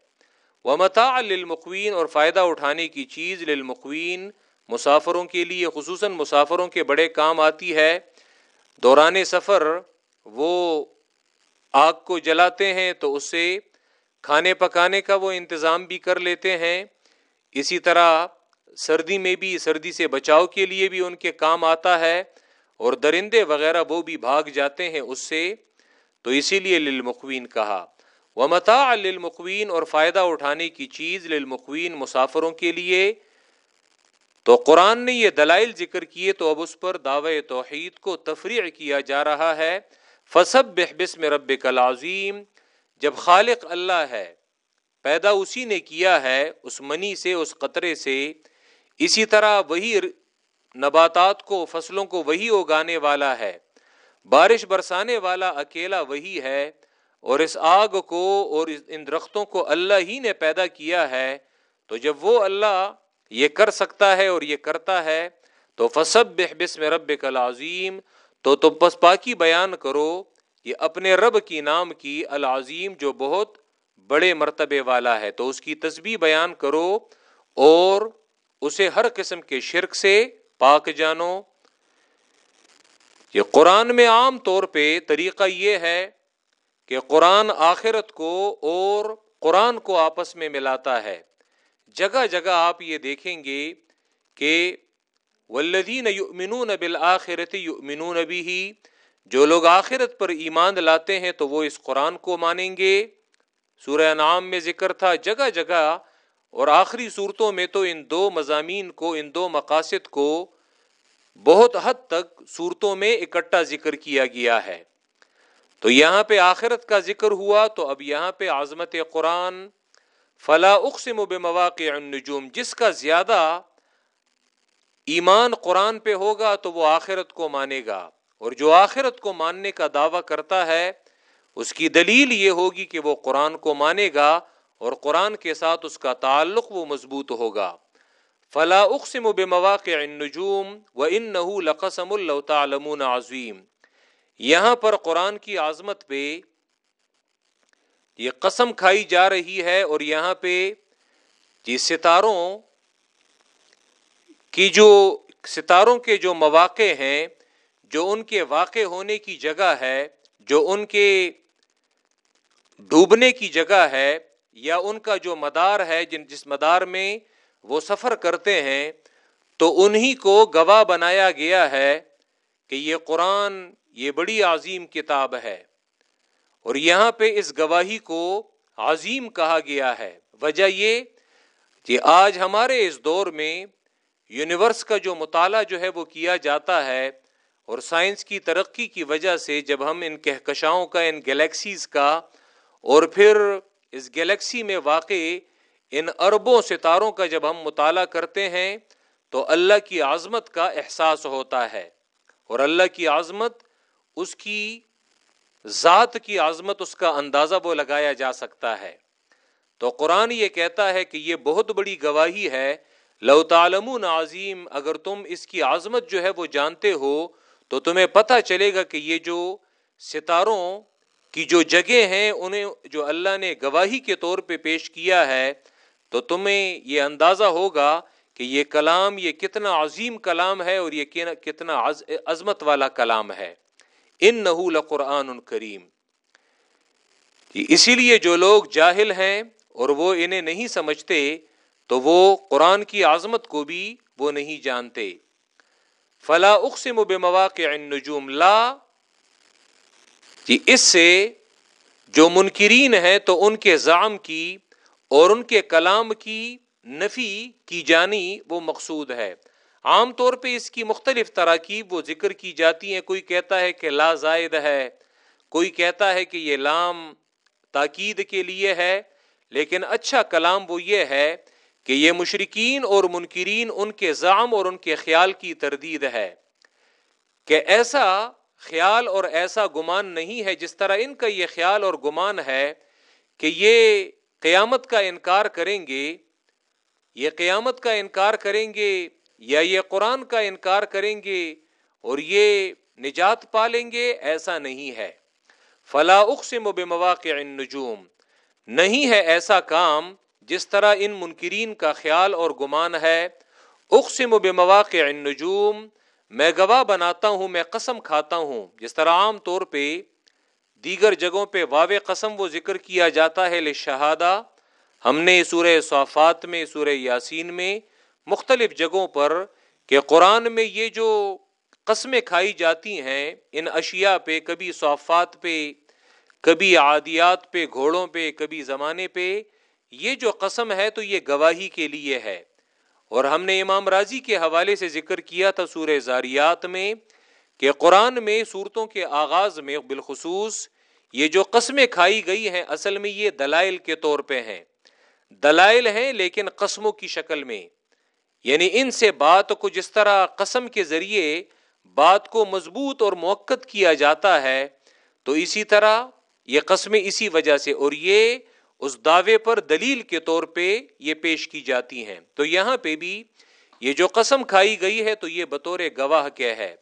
وہ متا للمقوین اور فائدہ اٹھانے کی چیز للمقوین مسافروں کے لیے، خصوصاً مسافروں کے بڑے کام آتی ہے۔ دوران سفر، وہ آگ کو جلاتے ہیں تو اس سے کھانے پکانے کا وہ انتظام بھی کر لیتے ہیں۔ اسی طرح سردی میں بھی، سردی سے بچاؤ کے لیے بھی ان کے کام آتا ہے، اور درندے وغیرہ وہ بھی بھاگ جاتے ہیں اس سے۔ تو اسی لیے للمقوین کہا وہ متا للمقوین اور فائدہ اٹھانے کی چیز للمقوین مسافروں کے لیے۔ تو قرآن نے یہ دلائل ذکر کیے، تو اب اس پر دعوی توحید کو تفریح کیا جا رہا ہے۔ فصب بحبس میں رب کل جب خالق اللہ ہے، پیدا اسی نے کیا ہے، اس منی سے، اس قطرے سے۔ اسی طرح وہی نباتات کو، فصلوں کو وہی اگانے والا ہے۔ بارش برسانے والا اکیلا وہی ہے اور اس آگ کو اور ان درختوں کو اللہ ہی نے پیدا کیا ہے، تو جب وہ اللہ یہ کر سکتا ہے اور یہ کرتا ہے، تو فصب بسم رب کل عظیم تو تم پس پاکی بیان کرو یہ اپنے رب کی نام کی العظیم جو بہت بڑے مرتبے والا ہے۔ تو اس کی تسبیح بیان کرو اور اسے ہر قسم کے شرک سے پاک جانو۔ یہ قرآن میں عام طور پہ طریقہ یہ ہے کہ قرآن آخرت کو اور قرآن کو آپس میں ملاتا ہے۔ جگہ جگہ آپ یہ دیکھیں گے کہ ولدین یؤمنون بالآخرت یؤمنون بھی جو لوگ آخرت پر ایمان لاتے ہیں تو وہ اس قرآن کو مانیں گے۔ سورہ نام میں ذکر تھا جگہ جگہ اور آخری صورتوں میں تو ان دو مضامین کو، ان دو مقاصد کو بہت حد تک صورتوں میں اکٹھا ذکر کیا گیا ہے۔ تو یہاں پہ آخرت کا ذکر ہوا تو اب یہاں پہ عظمت قرآن، فلا اقسم بمواقع النجوم، جس کا زیادہ ایمان قرآن پہ ہوگا تو وہ آخرت کو مانے گا۔ اور جو آخرت کو ماننے کا دعویٰ کرتا ہے، اس کی دلیل یہ ہوگی کہ وہ قرآن کو مانے گا اور قرآن کے ساتھ اس کا تعلق وہ مضبوط ہوگا۔ فلا اقسم بمواقع النجوم و ان لقسم اللہ تعلمون عظیم۔ یہاں پر قرآن کی عظمت پہ یہ قسم کھائی جا رہی ہے اور یہاں پہ یہ ستاروں کی جو ستاروں کے جو مواقع ہیں، جو ان کے واقع ہونے کی جگہ ہے، جو ان کے ڈوبنے کی جگہ ہے یا ان کا جو مدار ہے، جن جس مدار میں وہ سفر کرتے ہیں تو انہی کو گواہ بنایا گیا ہے کہ یہ قرآن یہ بڑی عظیم کتاب ہے اور یہاں پہ اس گواہی کو عظیم کہا گیا ہے۔ وجہ یہ کہ آج ہمارے اس دور میں یونیورس کا جو مطالعہ جو ہے وہ کیا جاتا ہے اور سائنس کی ترقی کی وجہ سے جب ہم ان کہکشاؤں کا، ان گلیکسیز کا اور پھر اس گلیکسی میں واقع ان اربوں ستاروں کا جب ہم مطالعہ کرتے ہیں، تو اللہ کی عظمت کا احساس ہوتا ہے۔ اور اللہ کی عظمت، اس کی ذات کی عظمت، اس کا اندازہ وہ لگایا جا سکتا ہے۔ تو قرآن یہ کہتا ہے کہ یہ بہت بڑی گواہی ہے۔ لو تعلم عظیم، اگر تم اس کی عظمت جو ہے وہ جانتے ہو، تو تمہیں پتہ چلے گا کہ یہ جو ستاروں کی جو جگہ ہیں، انہیں جو اللہ نے گواہی کے طور پہ پیش کیا ہے تو تمہیں یہ اندازہ ہوگا کہ یہ کلام یہ کتنا عظیم کلام ہے اور یہ کتنا عظمت والا کلام ہے۔ ان نحول قرآن کریم اسی لیے جو لوگ جاہل ہیں اور وہ انہیں نہیں سمجھتے، تو وہ قرآن کی عظمت کو بھی وہ نہیں جانتے۔ فلا اقسم بے مواقع النجوم، لا۔ کہ اس سے جو منکرین ہیں تو ان کے زام کی اور ان کے کلام کی نفی کی جانی وہ مقصود ہے۔ عام طور پہ اس کی مختلف طرح کی وہ ذکر کی جاتی ہیں۔ کوئی کہتا ہے کہ لا زائد ہے، کوئی کہتا ہے کہ یہ لام تاکید کے لیے ہے، لیکن اچھا کلام وہ یہ ہے کہ یہ مشرقین اور منکرین ان کے زام اور ان کے خیال کی تردید ہے۔ کہ ایسا خیال اور ایسا گمان نہیں ہے جس طرح ان کا یہ خیال اور گمان ہے کہ یہ قیامت کا انکار کریں گے، یہ قیامت کا انکار کریں گے یا یہ قرآن کا انکار کریں گے اور یہ نجات پالیں گے، ایسا نہیں ہے۔ فلا اقسم بمواقع النجوم۔ نہیں ہے ایسا کام جس طرح ان منکرین کا خیال اور گمان ہے۔ اقسم بمواقع النجوم۔ میں گواہ بناتا ہوں، میں قسم کھاتا ہوں۔ جس طرح عام طور پہ دیگر جگہوں پہ واو قسم وہ ذکر کیا جاتا ہے لشہادہ ہم نے سورہ صافات میں، سورہ یاسین میں مختلف جگہوں پر کہ قرآن میں یہ جو قسمیں کھائی جاتی ہیں، ان اشیاء پہ، کبھی صافات پہ، کبھی عادیات پہ، گھوڑوں پہ، کبھی زمانے پہ، یہ جو قسم ہے تو یہ گواہی کے لیے ہے۔ اور ہم نے امام راضی کے حوالے سے ذکر کیا تھا سورہ زاریات میں کہ قرآن میں صورتوں کے آغاز میں بالخصوص یہ جو قسمیں کھائی گئی ہیں، اصل میں یہ دلائل کے طور پہ ہیں۔ دلائل ہیں لیکن قسموں کی شکل میں۔ یعنی ان سے بات کو جس طرح قسم کے ذریعے بات کو مضبوط اور موقع کیا جاتا ہے، تو اسی طرح یہ قسمیں اسی وجہ سے اور یہ اس دعوے پر دلیل کے طور پہ یہ پیش کی جاتی ہیں۔ تو یہاں پہ بھی یہ جو قسم کھائی گئی ہے، تو یہ بطور گواہ کیا ہے۔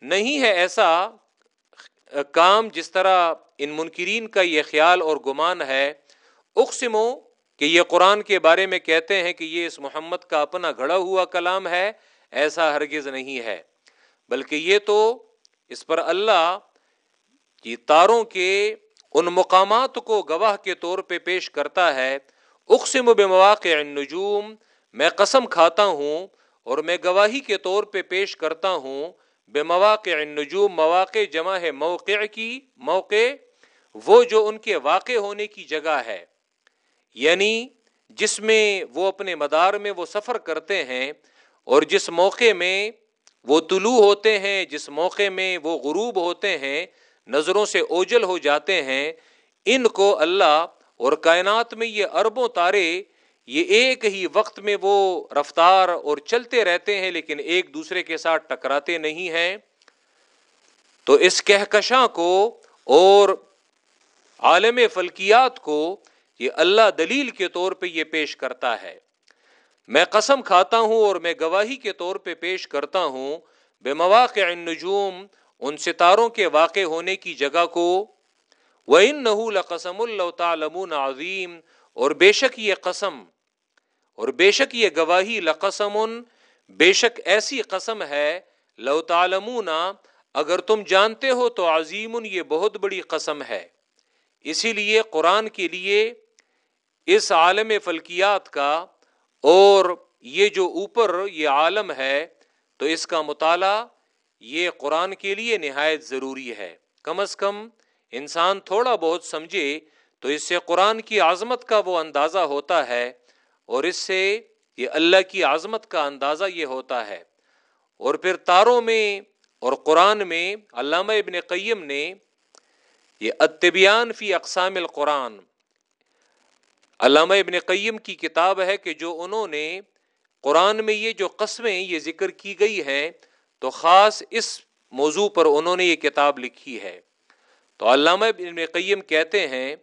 نہیں ہے ایسا کام جس طرح ان منکرین کا یہ خیال اور گمان ہے، اقسمو کہ یہ قرآن کے بارے میں کہتے ہیں کہ یہ اس محمد کا اپنا گھڑا ہوا کلام ہے، ایسا ہرگز نہیں ہے۔ بلکہ یہ تو اس پر اللہ کی تاروں کے ان مقامات کو گواہ کے طور پہ پیش کرتا ہے۔ اقسم بے مواقع النجوم، میں قسم کھاتا ہوں اور میں گواہی کے طور پہ پیش کرتا ہوں بے مواقع النجوم، مواقع جمع ہے، موقع کی، موقع وہ جو ان کے واقع ہونے کی جگہ ہے۔ یعنی جس میں وہ اپنے مدار میں وہ سفر کرتے ہیں اور جس موقع میں وہ طلوع ہوتے ہیں، جس موقع میں وہ غروب ہوتے ہیں، نظروں سے اوجل ہو جاتے ہیں، ان کو اللہ اور کائنات میں یہ اربوں تارے یہ ایک ہی وقت میں وہ رفتار اور چلتے رہتے ہیں، لیکن ایک دوسرے کے ساتھ ٹکراتے نہیں ہیں۔ تو اس کہکشاں کو اور عالم فلکیات کو یہ اللہ دلیل کے طور پہ یہ پیش کرتا ہے۔ میں قسم کھاتا ہوں اور میں گواہی کے طور پہ پیش کرتا ہوں بے مواقع النجوم، ان ستاروں کے واقع ہونے کی جگہ کو۔ وہ ان نہ قسم اللہ تعالم عظیم اور بے شک یہ قسم اور بے شک یہ گواہی لقسم بے شک ایسی قسم ہے، لو تعلمون، اگر تم جانتے ہو تو عظیم یہ بہت بڑی قسم ہے۔ اسی لیے قرآن کے لیے اس عالم فلکیات کا اور یہ جو اوپر یہ عالم ہے، تو اس کا مطالعہ یہ قرآن کے لیے نہایت ضروری ہے۔ کم از کم انسان تھوڑا بہت سمجھے تو اس سے قرآن کی عظمت کا وہ اندازہ ہوتا ہے۔ اور اس سے یہ اللہ کی عظمت کا اندازہ یہ ہوتا ہے۔ اور پھر تاروں میں اور قرآن میں علامہ ابن قیم نے یہ اتبیان فی اقسام القرآن، علامہ ابن قیم کی کتاب ہے کہ جو انہوں نے قرآن میں یہ جو قسمیں یہ ذکر کی گئی ہیں، تو خاص اس موضوع پر انہوں نے یہ کتاب لکھی ہے۔ تو علامہ ابن قیم کہتے ہیں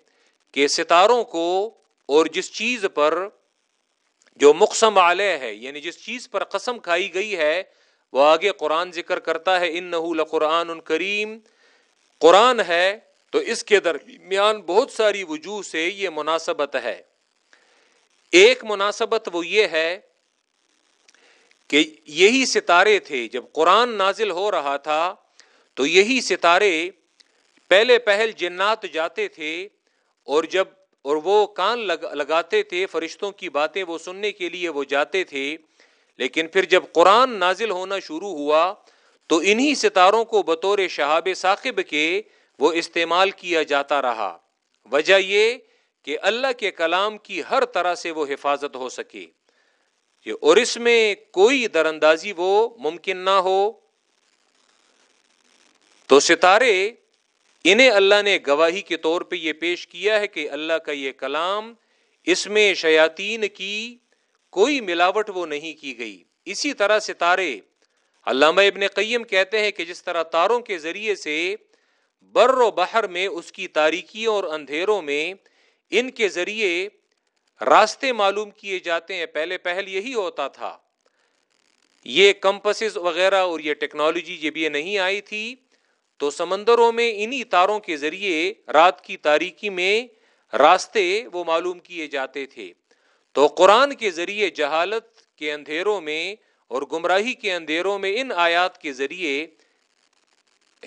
کہ ستاروں کو اور جس چیز پر جو مقسم علیہ ہے یعنی جس چیز پر قسم کھائی گئی ہے، وہ آگے قرآن ذکر کرتا ہے ان نحول قرآن کریم۔ قرآن ہے تو اس کے درمیان بہت ساری وجوہ سے یہ مناسبت ہے۔ ایک مناسبت وہ یہ ہے کہ یہی ستارے تھے، جب قرآن نازل ہو رہا تھا، تو یہی ستارے پہلے پہل جنات جاتے تھے اور جب اور وہ کان لگ، لگاتے تھے، فرشتوں کی باتیں وہ سننے کے لیے وہ جاتے تھے۔ لیکن پھر جب قرآن نازل ہونا شروع ہوا، تو انہی ستاروں کو بطور شہاب ثاقب کے وہ استعمال کیا جاتا رہا۔ وجہ یہ کہ اللہ کے کلام کی ہر طرح سے وہ حفاظت ہو سکے۔ اور اس میں کوئی در اندازی وہ ممکن نہ ہو۔ تو ستارے انہیں اللہ نے گواہی کے طور پہ یہ پیش کیا ہے کہ اللہ کا یہ کلام اس میں شیاطین کی کوئی ملاوٹ وہ نہیں کی گئی۔ اسی طرح ستارے، علامہ ابن قیم کہتے ہیں کہ جس طرح تاروں کے ذریعے سے بر و بحر میں اس کی تاریکیوں اور اندھیروں میں ان کے ذریعے راستے معلوم کیے جاتے ہیں، پہلے پہل یہی ہوتا تھا۔ یہ کمپسز وغیرہ اور یہ ٹیکنالوجی جب یہ نہیں آئی تھی۔ تو سمندروں میں انہی تاروں کے ذریعے رات کی تاریکی میں راستے وہ معلوم کیے جاتے تھے۔ تو قرآن کے ذریعے جہالت کے اندھیروں میں اور گمراہی کے اندھیروں میں ان آیات کے ذریعے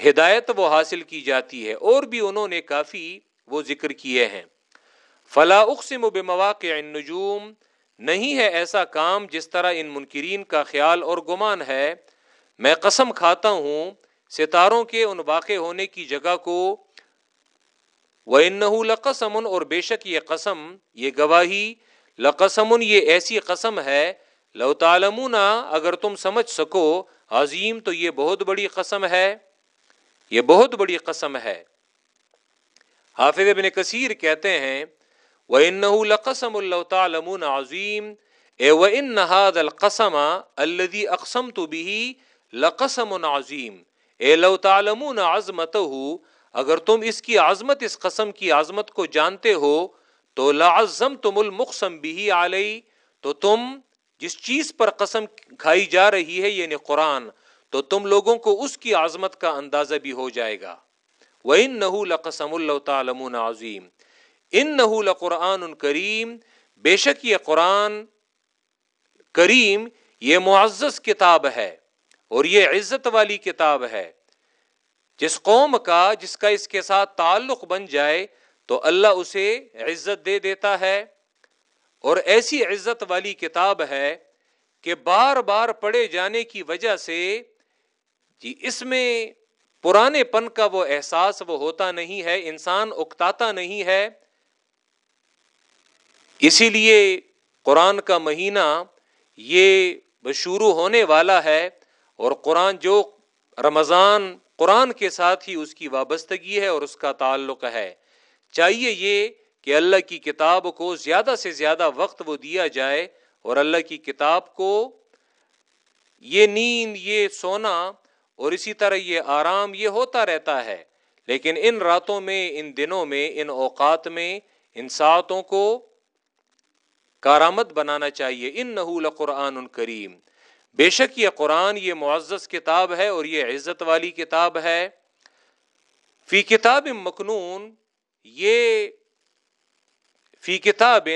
ہدایت وہ حاصل کی جاتی ہے۔ اور بھی انہوں نے کافی وہ ذکر کیے ہیں۔ فلا اقسم بمواقع النجوم نہیں ہے ایسا کام جس طرح ان منکرین کا خیال اور گمان ہے۔ میں قسم کھاتا ہوں ستاروں کے ان واقع ہونے کی جگہ کو وہ ان لقسم اور بے شک یہ قسم، یہ گواہی، لقسم یہ ایسی قسم ہے، لو تعلمون، اگر تم سمجھ سکو، عظیم تو یہ بہت بڑی قسم ہے، یہ بہت بڑی قسم ہے۔ حافظ ابن کثیر کہتے ہیں وہ ان لقسم اللہ تعالمون عظیم، اے و ان نہاد القسم الدی اقسم تو بھی لقسم عظیم اے لو تعلمون عظمت اگر تم اس کی عظمت، اس قسم کی عظمت کو جانتے ہو، تو لازم تم المقسم بھی علیہ تو تم جس چیز پر قسم کھائی جا رہی ہے یعنی قرآن، تو تم لوگوں کو اس کی عظمت کا اندازہ بھی ہو جائے گا۔ وہ ان نہ قسم اللہ تعالم عظیم ان نہ قرآن کریم بے شک یہ قرآن کریم، یہ معزز کتاب ہے۔ اور یہ عزت والی کتاب ہے۔ جس قوم کا، جس کا اس کے ساتھ تعلق بن جائے، تو اللہ اسے عزت دے دیتا ہے۔ اور ایسی عزت والی کتاب ہے کہ بار بار پڑھے جانے کی وجہ سے جی اس میں پرانے پن کا وہ احساس وہ ہوتا نہیں ہے، انسان اکتاتا نہیں ہے۔ اسی لیے قرآن کا مہینہ یہ شروع ہونے والا ہے۔ اور قرآن جو رمضان قرآن کے ساتھ ہی اس کی وابستگی ہے اور اس کا تعلق ہے۔ چاہیے یہ کہ اللہ کی کتاب کو زیادہ سے زیادہ وقت وہ دیا جائے اور اللہ کی کتاب کو یہ نیند، یہ سونا اور اسی طرح یہ آرام، یہ ہوتا رہتا ہے۔ لیکن ان راتوں میں، ان دنوں میں، ان اوقات میں، ان ساعتوں کو کارآمد بنانا چاہیے۔ ان نحول قرآن کریم۔ بے شک یہ قرآن، یہ معزز کتاب ہے اور یہ عزت والی کتاب ہے۔ فی کتاب مخنون یہ فی کتاب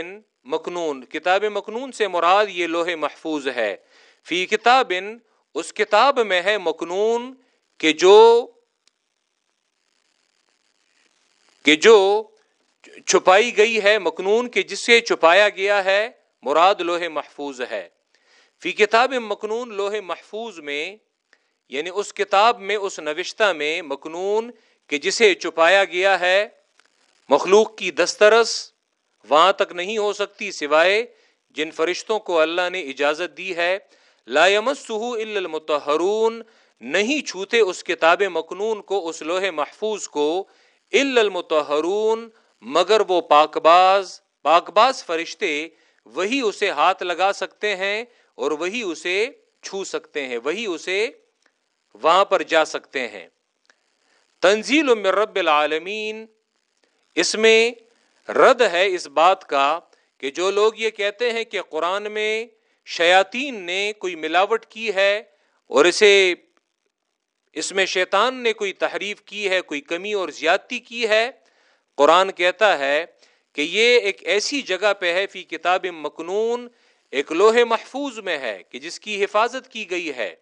مخنون کتاب مخنون سے مراد یہ لوہے محفوظ ہے۔ فی کتاب، اس کتاب میں ہے مخنون کہ جو کہ جو چھپائی گئی ہے مخنون کے جس سے چھپایا گیا ہے، مراد لوہے محفوظ ہے۔ فی کتاب مخنون لوہے محفوظ میں یعنی اس کتاب میں، اس نوشتہ میں مخنون کہ جسے چھپایا گیا ہے، مخلوق کی دسترس وہاں تک نہیں ہو سکتی سوائے جن فرشتوں کو اللہ نے اجازت دی ہے۔ لا الا المتحرون نہیں چھوتے اس کتاب مکنون کو، اس لوہے محفوظ کو الا المتحرون مگر وہ پاک باز پاک باز فرشتے وہی اسے ہاتھ لگا سکتے ہیں اور وہی اسے چھو سکتے ہیں، وہی اسے وہاں پر جا سکتے ہیں۔ تنزیل من رب العالمین، اس میں رد ہے اس بات کا کہ جو لوگ یہ کہتے ہیں کہ قرآن میں شیاطین نے کوئی ملاوٹ کی ہے اور اسے، اس میں شیطان نے کوئی تحریف کی ہے، کوئی کمی اور زیادتی کی ہے، قرآن کہتا ہے کہ یہ ایک ایسی جگہ پہ ہے، فی کتاب مکنون ایک لوہے محفوظ میں ہے کہ جس کی حفاظت کی گئی ہے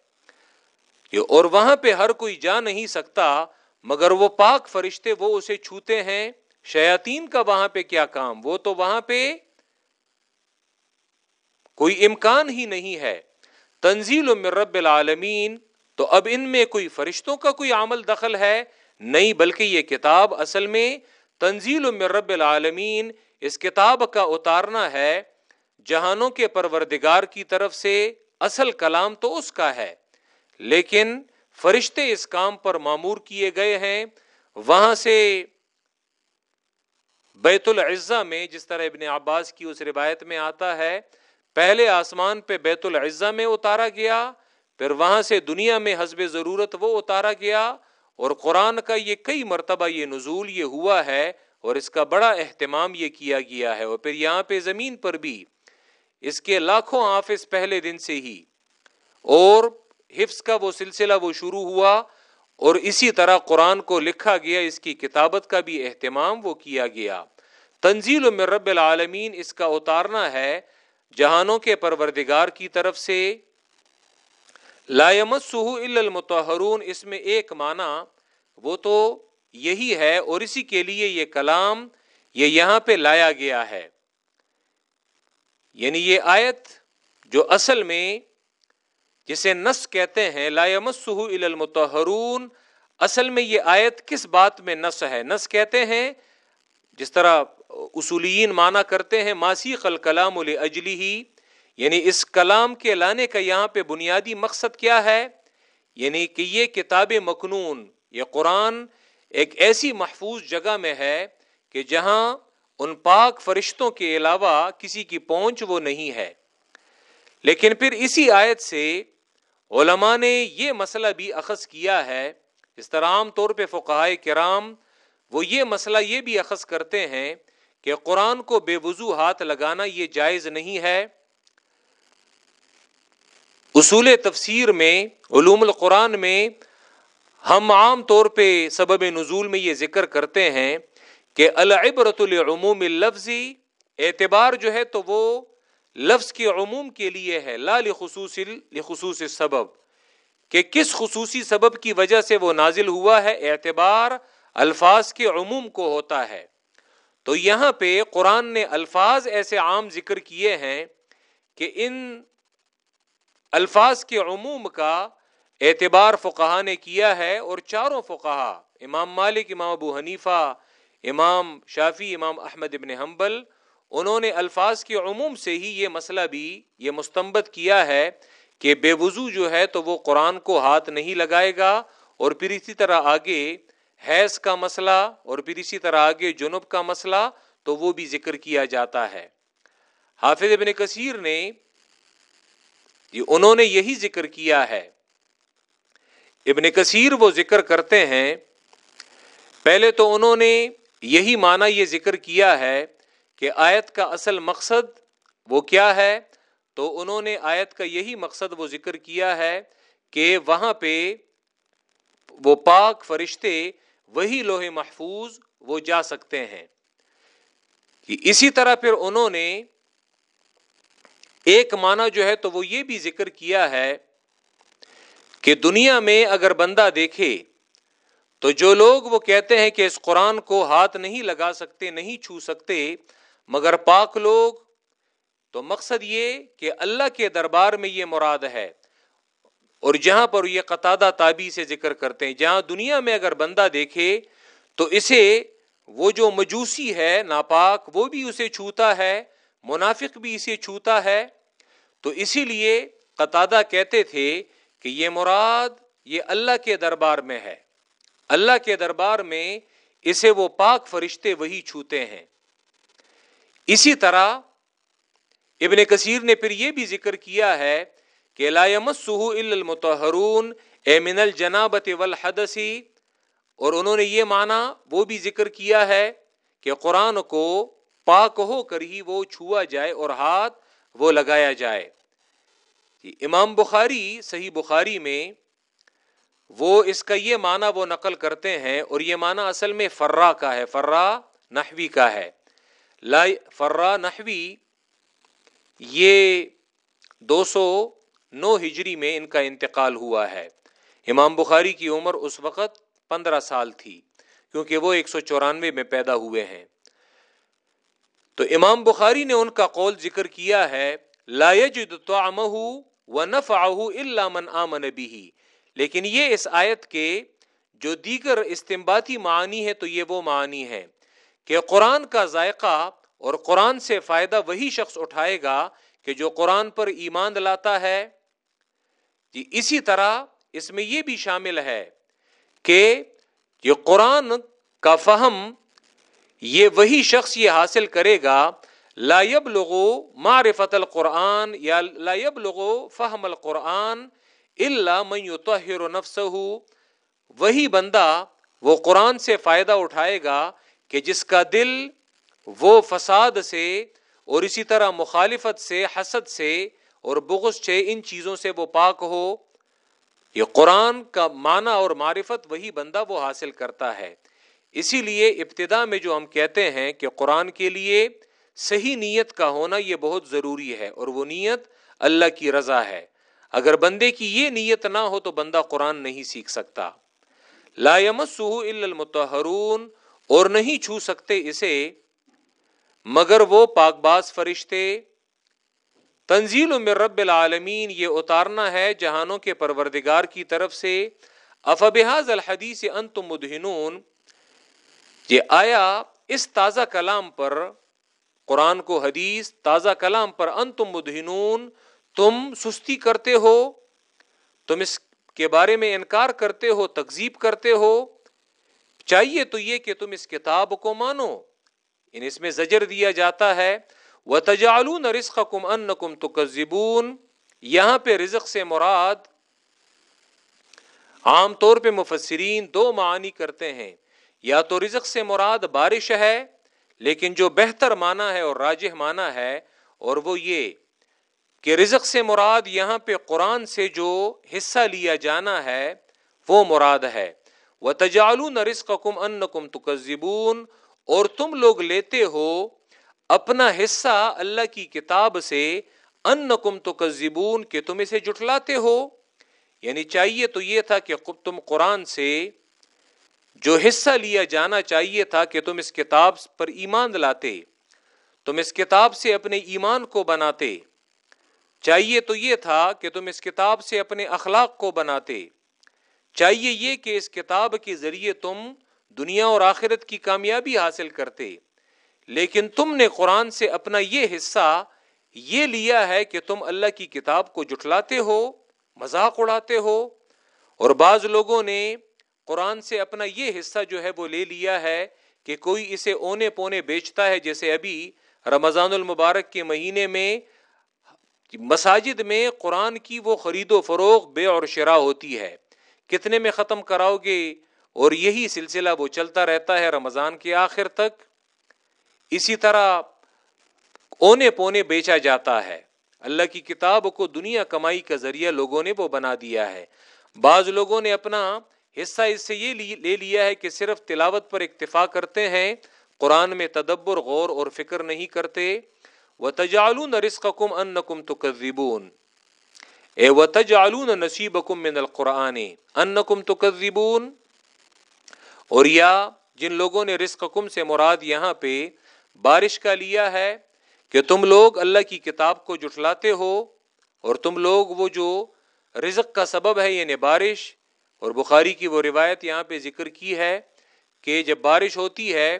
اور وہاں پہ ہر کوئی جا نہیں سکتا، مگر وہ پاک فرشتے وہ اسے چھوتے ہیں۔ شیاتین کا وہاں پہ کیا کام؟ وہ تو وہاں پہ کوئی امکان ہی نہیں ہے۔ تنزیل من رب العالمین، تو اب ان میں کوئی فرشتوں کا کوئی عمل دخل ہے؟ نہیں، بلکہ یہ کتاب اصل میں تنزیل من رب العالمین، اس کتاب کا اتارنا ہے۔ جہانوں کے پروردگار کی طرف سے اصل کلام تو اس کا ہے، لیکن فرشتے اس کام پر معمور کیے گئے ہیں۔ وہاں سے بیت العزہ میں، جس طرح ابن عباس کی اس روایت میں آتا ہے، پہلے آسمان پہ بیت العزہ میں اتارا گیا، پھر وہاں سے دنیا میں حسب ضرورت وہ اتارا گیا، اور قرآن کا یہ کئی مرتبہ یہ نزول یہ ہوا ہے، اور اس کا بڑا اہتمام یہ کیا گیا ہے۔ اور پھر یہاں پہ زمین پر بھی اس کے لاکھوں حافظ پہلے دن سے ہی۔ اور حفظ کا وہ سلسلہ وہ شروع ہوا اور اسی طرح قرآن کو لکھا گیا، اس کی کتابت کا بھی اہتمام وہ کیا گیا۔ تنزیل میں رب العالمین اس کا اتارنا ہے جہانوں کے پروردگار کی طرف سے۔ لامت المتحرون اس میں ایک معنی وہ تو یہی ہے اور اسی کے لیے یہ کلام یہ یہاں پہ لایا گیا ہے۔ یعنی یہ آیت جو اصل میں جسے نس کہتے ہیں، لا المتحرون اصل میں یہ آیت کس بات میں نس ہے؟ نس کہتے ہیں، جس طرح اصولین مانا کرتے ہیں ماسی قل کلام اجلی ہی یعنی اس کلام کے لانے کا یہاں پہ بنیادی مقصد کیا ہے؟ یعنی کہ یہ کتاب مخنون یہ قرآن ایک ایسی محفوظ جگہ میں ہے کہ جہاں ان پاک فرشتوں کے علاوہ کسی کی پہنچ وہ نہیں ہے۔ لیکن پھر اسی آیت سے علماء نے یہ مسئلہ بھی اخذ کیا ہے۔ اس طرح عام طور پہ فقائے کرام وہ یہ مسئلہ یہ بھی اخذ کرتے ہیں کہ قرآن کو بے وضو ہاتھ لگانا یہ جائز نہیں ہے۔ اصول تفسیر میں، علوم القرآن میں ہم عام طور پہ سبب نزول میں یہ ذکر کرتے ہیں کہ العبرت العموم لفظی اعتبار جو ہے تو وہ لفظ کے عموم کے لیے ہے، لا لخصوص لخصوص سبب کہ کس خصوصی سبب کی وجہ سے وہ نازل ہوا ہے، اعتبار الفاظ کے عموم کو ہوتا ہے۔ تو یہاں پہ قرآن نے الفاظ ایسے عام ذکر کیے ہیں کہ ان الفاظ کے عموم کا اعتبار فقہ نے کیا ہے اور چاروں فقہ امام مالک، امام ابو حنیفہ امام شافی امام احمد ابن حنبل، انہوں نے الفاظ کے عموم سے ہی یہ مسئلہ بھی یہ مستمت کیا ہے کہ بے وضو جو ہے تو وہ قرآن کو ہاتھ نہیں لگائے گا اور پھر اسی طرح آگے حیض کا مسئلہ اور پھر اسی طرح آگے جنوب کا مسئلہ تو وہ بھی ذکر کیا جاتا ہے۔ حافظ ابن کثیر نے انہوں نے یہی ذکر کیا ہے۔ ابن کثیر وہ ذکر کرتے ہیں۔ پہلے تو انہوں نے یہی معنی یہ ذکر کیا ہے کہ آیت کا اصل مقصد وہ کیا ہے؟ تو انہوں نے آیت کا یہی مقصد وہ ذکر کیا ہے کہ وہاں پہ وہ پاک فرشتے وہی لوہے محفوظ وہ جا سکتے ہیں۔ اسی طرح پھر انہوں نے ایک معنی جو ہے تو وہ یہ بھی ذکر کیا ہے کہ دنیا میں اگر بندہ دیکھے تو جو لوگ وہ کہتے ہیں کہ اس قرآن کو ہاتھ نہیں لگا سکتے، نہیں چھو سکتے، مگر پاک لوگ، تو مقصد یہ کہ اللہ کے دربار میں یہ مراد ہے۔ اور جہاں پر یہ قطع تابی سے ذکر کرتے ہیں، جہاں دنیا میں اگر بندہ دیکھے، تو اسے وہ جو مجوسی ہے، ناپاک، وہ بھی اسے چھوتا ہے، منافق بھی اسے چھوتا ہے۔ تو اسی لیے قطع کہتے تھے کہ یہ مراد یہ اللہ کے دربار میں ہے۔ اللہ کے دربار میں اسے وہ پاک فرشتے وہی چھوتے ہیں۔ اسی طرح ابن کثیر نے پھر یہ بھی ذکر کیا ہے کہ لا المتحرون اے من الجنابت والحدثی اور انہوں نے یہ مانا وہ بھی ذکر کیا ہے کہ قرآن کو پاک ہو کر ہی وہ چھوا جائے اور ہاتھ وہ لگایا جائے۔ جی، امام بخاری، صحیح بخاری میں وہ اس کا یہ معنی وہ نقل کرتے ہیں اور یہ معنی اصل میں فرا کا ہے، فرا نحوی کا ہے۔ لا فرا نحوی یہ دو سو نو ہجری میں ان کا انتقال ہوا ہے۔ امام بخاری کی عمر اس وقت پندرہ سال تھی، کیونکہ وہ ایک سو چورانوے میں پیدا ہوئے ہیں۔ تو امام بخاری نے ان کا قول ذکر کیا ہے، لا يجد طعمه ونفعه الا من آمن به لیکن یہ اس آیت کے جو دیگر استمباتی معنی ہے تو یہ وہ معنی ہے کہ قرآن کا ذائقہ اور قرآن سے فائدہ وہی شخص اٹھائے گا کہ جو قرآن پر ایمان لاتا ہے۔ جی اسی طرح اس میں یہ بھی شامل ہے کہ یہ قرآن کا فہم، یہ وہی شخص یہ حاصل کرے گا لائب لغو معرفت القرآن یا لائب لغو فہم القرآن اللہ میں تو وہی بندہ وہ قرآن سے فائدہ اٹھائے گا کہ جس کا دل وہ فساد سے اور اسی طرح مخالفت سے، حسد سے اور بغض سے ان چیزوں سے وہ پاک ہو۔ یہ قرآن کا معنی اور معرفت وہی بندہ وہ حاصل کرتا ہے۔ اسی لیے ابتدا میں جو ہم کہتے ہیں کہ قرآن کے لیے صحیح نیت کا ہونا یہ بہت ضروری ہے اور وہ نیت اللہ کی رضا ہے۔ اگر بندے کی یہ نیت نہ ہو تو بندہ قرآن نہیں سیکھ سکتا۔ لا الا المتحرون اور نہیں چھو سکتے اسے، مگر وہ پاک باز فرشتے۔ تنزیل میں رب العالمین، یہ اتارنا ہے جہانوں کے پروردگار کی طرف سے۔ افبحاظ الحدیث انتم مدہنون۔ یہ آیا اس تازہ کلام پر، قرآن کو حدیث، تازہ کلام پر انتم مدہنون۔ تم سستی کرتے ہو، تم اس کے بارے میں انکار کرتے ہو تکزیب کرتے ہو، چاہیے تو یہ کہ تم اس کتاب کو مانو۔ ان اس میں زجر دیا جاتا ہے۔ وہ تجالون رزق کم ان کم یہاں پہ رزق سے مراد عام طور پہ مفسرین دو معنی کرتے ہیں۔ یا تو رزق سے مراد بارش ہے، لیکن جو بہتر معنی ہے اور راجح معنی ہے، اور وہ یہ کہ رزق سے مراد یہاں پہ قرآن سے جو حصہ لیا جانا ہے، وہ مراد ہے۔ وہ تجالو نہ رزق کم ان کم تکزبون اور تم لوگ لیتے ہو اپنا حصہ اللہ کی کتاب سے ان کم تکزبون کہ تم اسے جٹلاتے ہو۔ یعنی چاہیے تو یہ تھا کہ تم قرآن سے جو حصہ لیا جانا چاہیے تھا کہ تم اس کتاب پر ایمان لاتے، تم اس کتاب سے اپنے ایمان کو بناتے۔ چاہیے تو یہ تھا کہ تم اس کتاب سے اپنے اخلاق کو بناتے۔ چاہیے یہ کہ اس کتاب کے ذریعے تم دنیا اور آخرت کی کامیابی حاصل کرتے۔ لیکن تم نے قرآن سے اپنا یہ حصہ یہ لیا ہے کہ تم اللہ کی کتاب کو جٹلاتے ہو، مذاق اڑاتے ہو۔ اور بعض لوگوں نے قرآن سے اپنا یہ حصہ جو ہے وہ لے لیا ہے کہ کوئی اسے اونے پونے بیچتا ہے، جیسے ابھی رمضان المبارک کے مہینے میں مساجد میں قرآن کی وہ خرید و فروغ بے اور شرح ہوتی ہے۔ کتنے میں ختم کراؤ گے؟ اور یہی سلسلہ وہ چلتا رہتا ہے رمضان کے آخر تک۔ اسی طرح اونے پونے بیچا جاتا ہے۔ اللہ کی کتاب کو دنیا کمائی کا ذریعہ لوگوں نے وہ بنا دیا ہے۔ بعض لوگوں نے اپنا حصہ اس سے یہ لے لیا ہے کہ صرف تلاوت پر اکتفا کرتے ہیں، قرآن میں تدبر، غور اور فکر نہیں کرتے۔ و تجالون رسق کم اے نصیب کم من القرآن ان کم تو اور یا جن لوگوں نے رزق کم سے مراد یہاں پہ بارش کا لیا ہے کہ تم لوگ اللہ کی کتاب کو جٹلاتے ہو، اور تم لوگ وہ جو رزق کا سبب ہے یعنی بارش، اور بخاری کی وہ روایت یہاں پہ ذکر کی ہے کہ جب بارش ہوتی ہے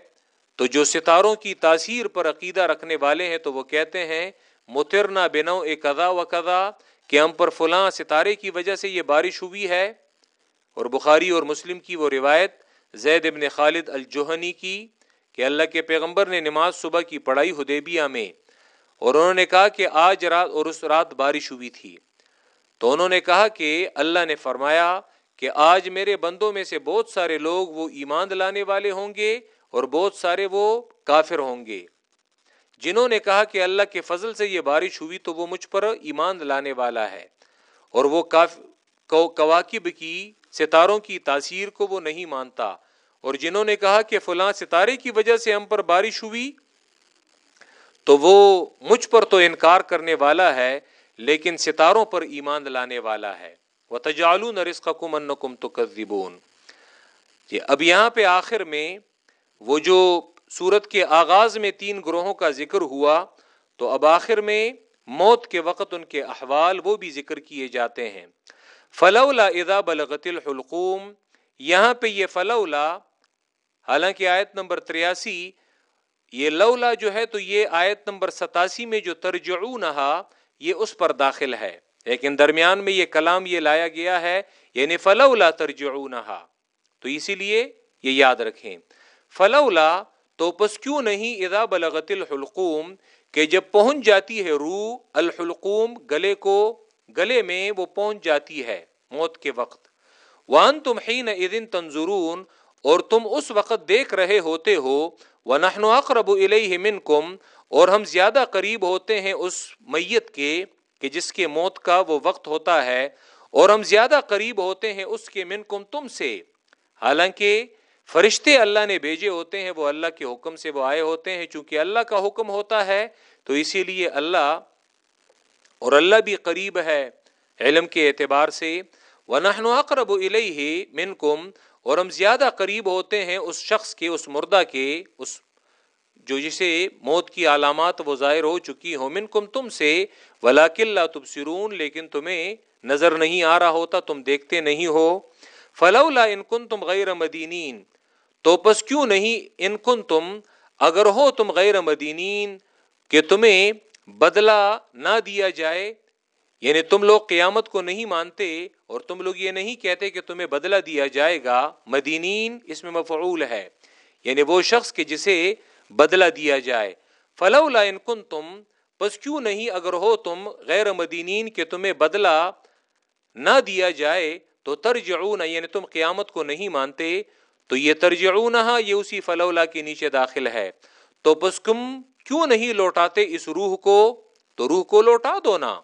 تو جو ستاروں کی تاثیر پر عقیدہ رکھنے والے ہیں تو وہ کہتے ہیں، مترنا بنو اے کدا و کدا کہ ہم پر فلاں ستارے کی وجہ سے یہ بارش ہوئی ہے۔ اور بخاری اور مسلم کی وہ روایت زید ابن خالد الجوہنی کی، کہ اللہ کے پیغمبر نے نماز صبح کی پڑھائی ہدیبیہ میں، اور انہوں نے کہا کہ آج رات اور اس رات بارش ہوئی تھی۔ تو انہوں نے کہا کہ اللہ نے فرمایا کہ آج میرے بندوں میں سے بہت سارے لوگ وہ ایمان لانے والے ہوں گے۔ اور بہت سارے وہ کافر ہوں گے۔ جنہوں نے کہا کہ اللہ کے فضل سے یہ بارش ہوئی تو وہ مجھ پر ایمان لانے والا ہے۔ اور وہ کواکب کی ستاروں کی تاثیر کو وہ نہیں مانتا۔ اور جنہوں نے کہا کہ فلاں ستارے کی وجہ سے ہم پر بارش ہوئی تو وہ مجھ پر تو انکار کرنے والا ہے، لیکن ستاروں پر ایمان لانے والا ہے۔ وہ تجالو نرس کا کم ان کم تو جی، اب یہاں پہ آخر میں وہ جو سورت کے آغاز میں تین گروہوں کا ذکر ہوا، تو اب آخر میں موت کے وقت ان کے احوال وہ بھی ذکر کیے جاتے ہیں۔ فلولا ادا بلغت الحلقوم، یہاں پہ یہ فلولا، حالانکہ آیت نمبر تریاسی، یہ لولا جو ہے تو یہ آیت نمبر ستاسی میں جو ترجعون یہ اس پر داخل ہے۔ لیکن درمیان میں یہ کلام یہ لایا گیا ہے یعنی فلولا ترجعونہا۔ تو اسی لیے یہ یاد رکھیں۔ فلولا، تو پس کیوں نہیں اذا بلغت الحلقوم، کہ جب پہنچ جاتی ہے روح، الحلقوم گلے کو، گلے میں وہ پہنچ جاتی ہے موت کے وقت۔ وان تم حین اذن تنظرون، اور تم اس وقت دیکھ رہے ہوتے ہو، ونحن اقرب الیہ منکم، اور ہم زیادہ قریب ہوتے ہیں اس میت کے، کہ جس کے موت کا وہ وقت ہوتا ہے، اور ہم زیادہ قریب ہوتے ہیں اس کے من کم تم سے۔ حالانکہ فرشتے اللہ نے بھیجے ہوتے ہیں، وہ اللہ کے حکم سے وہ آئے ہوتے ہیں۔ چونکہ اللہ کا حکم ہوتا ہے، تو اسی لیے اللہ اور اللہ بھی قریب ہے علم کے اعتبار سے۔ ونحن اقرب الیہ منکم اور ہم زیادہ قریب ہوتے ہیں اس شخص کے، اس مردہ کے، اس جو جسے موت کی علامات وہ ظاہر ہو چکی ہو من کم تم سے۔ ولا کل تبصرون۔ لیکن تمہیں نظر نہیں آ رہا ہوتا، تم دیکھتے نہیں ہو۔ فلولا ان کن تم غیر مدینین تو پس کیوں نہیں ان کن تم اگر ہو تم غیر مدینین کہ تمہیں بدلہ نہ دیا جائے؟ یعنی تم لوگ قیامت کو نہیں مانتے اور تم لوگ یہ نہیں کہتے کہ تمہیں بدلہ دیا جائے گا، مدینین اس میں مفعول ہے۔ یعنی وہ شخص کے جسے بدلہ دیا جائے۔ فلولا ان کن تم بس کیوں نہیں اگر ہو تم غیر مدینین کے تمہیں بدلہ نہ دیا جائے؟ تو ترجعون یعنی تم قیامت کو نہیں مانتے۔ تو یہ ترجعون یہ اسی فلولا کے نیچے داخل ہے۔ تو بس تم کیوں نہیں لوٹاتے اس روح کو؟ تو روح کو لوٹا دو نا۔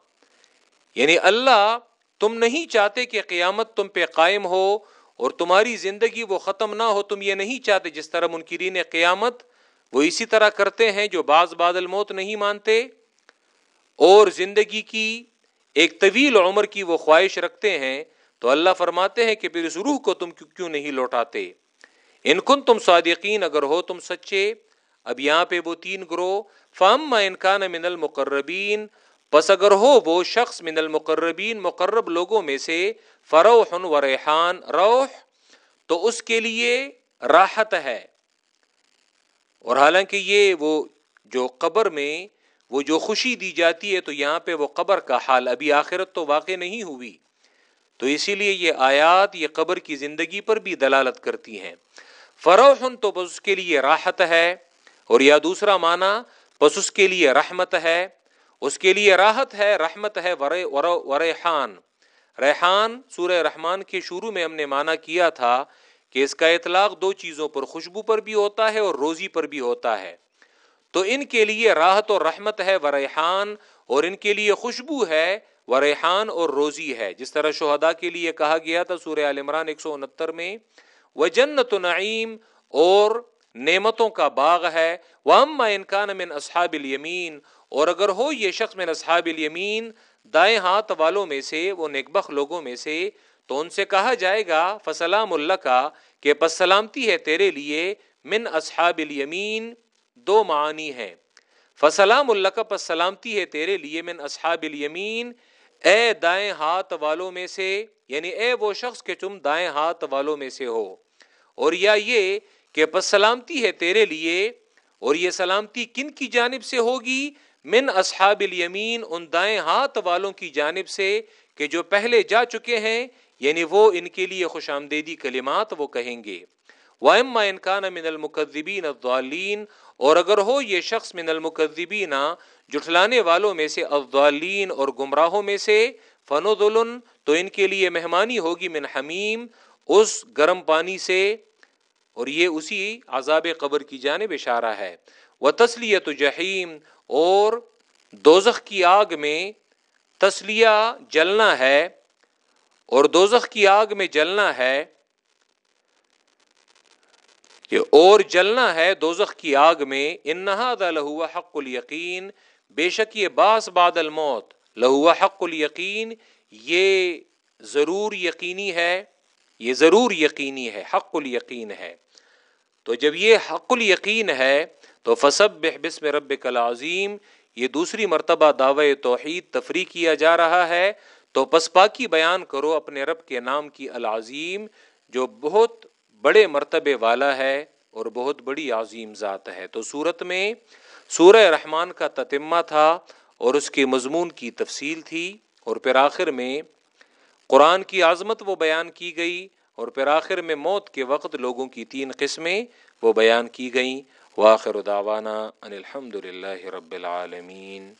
یعنی اللہ، تم نہیں چاہتے کہ قیامت تم پہ قائم ہو اور تمہاری زندگی وہ ختم نہ ہو، تم یہ نہیں چاہتے جس طرح منکرین قیامت وہ اسی طرح کرتے ہیں جو بعض بادل موت نہیں مانتے۔ اور زندگی کی ایک طویل عمر کی وہ خواہش رکھتے ہیں۔ تو اللہ فرماتے ہیں کہ پھر اس روح کو تم کیوں نہیں لوٹاتے؟ ان کن تم صادقین اگر ہو تم سچے، اب یہاں پہ وہ تین گروہ فام انکان من المقربین پس اگر ہو وہ شخص من المقربین مقرب لوگوں میں سے فروح و ریحان روح، تو اس کے لیے راحت ہے۔ اور حالانکہ یہ وہ جو قبر میں، وہ جو خوشی دی جاتی ہے، تو یہاں پہ وہ قبر کا حال ابھی آخرت تو واقع نہیں ہوئی۔ تو اسی لیے یہ آیات، یہ قبر کی زندگی پر بھی دلالت کرتی ہیں۔ فروح تو بس اس کے لیے راحت ہے، اور یا دوسرا معنی، بس اس کے لیے رحمت ہے۔ اس کے لیے راحت ہے، رحمت ہے ریحان ریحان سورہ رحمان کے شروع میں ہم نے مانا کیا تھا کہ اس کا اطلاق دو چیزوں پر، خوشبو پر بھی ہوتا ہے اور روزی پر بھی ہوتا ہے۔ تو ان کے لیے راحت اور رحمت ہے ریحان اور ان کے لیے خوشبو ہے ریحان اور روزی ہے۔ جس طرح شہدا کے لیے کہا گیا تھا سورہ عمران ایک سو انہتر میں وہ جنت نعیم اور نعمتوں کا باغ ہے۔ وہ اما انکان من اصحاب الیمین اور اگر ہو یہ شخص میں اصحاب الیمین دائیں ہاتھ والوں میں سے، وہ نیکبخ لوگوں میں سے، تو ان سے کہا جائے گا، فسلام اللہ کا کہ پس سلامتی ہے تیرے لیے، من اصحاب الیمین دو معنی ہیں۔ فسلام اللہ کا پس سلامتی ہے تیرے لیے، من اصحاب الیمین اے دائیں ہاتھ والوں میں سے یعنی اے وہ شخص کہ تم دائیں ہاتھ والوں میں سے ہو۔ اور یا یہ کہ پس سلامتی ہے تیرے لیے، اور یہ سلامتی کن کی جانب سے ہوگی؟ من اصحاب الیمین، ان دائیں ہاتھ والوں کی جانب سے کہ جو پہلے جا چکے ہیں یعنی وہ ان کے لیے خوش آمدیدی کلمات وہ کہیں گے۔ وَإِمَّا إِن كَانَ مِنَ الْمُكَذِّبِينَ الضَّالِّينَ، اور اگر ہو یہ شخص من المکذبین جٹلانے والوں میں سے الضالین اور گمراہوں میں سے فنودلن تو ان کے لیے مہمانی ہوگی من حمیم اس گرم پانی سے اور یہ اسی عذاب قبر کی جانب اشارہ ہے۔ وہ تسلیت جہیم اور دوزخ کی آگ میں تسلیہ جلنا ہے۔ اور دوزخ کی آگ میں جلنا ہے۔ کہ اور جلنا ہے دوزخ کی آگ میں۔ انہا دا لہو حق الیقین بے شک یہ باس بعد الموت۔ لہو حق الیقین یہ ضرور یقینی ہے۔ یہ ضرور یقینی ہے، حق الیقین ہے۔ تو جب یہ حق الیقین ہے، تو فصب بسم رب العظیم، یہ دوسری مرتبہ دعوی توحید تفریح کیا جا رہا ہے۔ تو پسپاکی بیان کرو اپنے رب کے نام کی العظیم، جو بہت بڑے مرتبے والا ہے اور بہت بڑی عظیم ذات ہے۔ تو صورت میں سورہ رحمان کا تتمہ تھا اور اس کے مضمون کی تفصیل تھی اور پھر آخر میں قرآن کی عظمت وہ بیان کی گئی اور پھر آخر میں موت کے وقت لوگوں کی تین قسمیں وہ بیان کی گئیں۔ واخر دعوانا ان الحمد للہ رب العالمین۔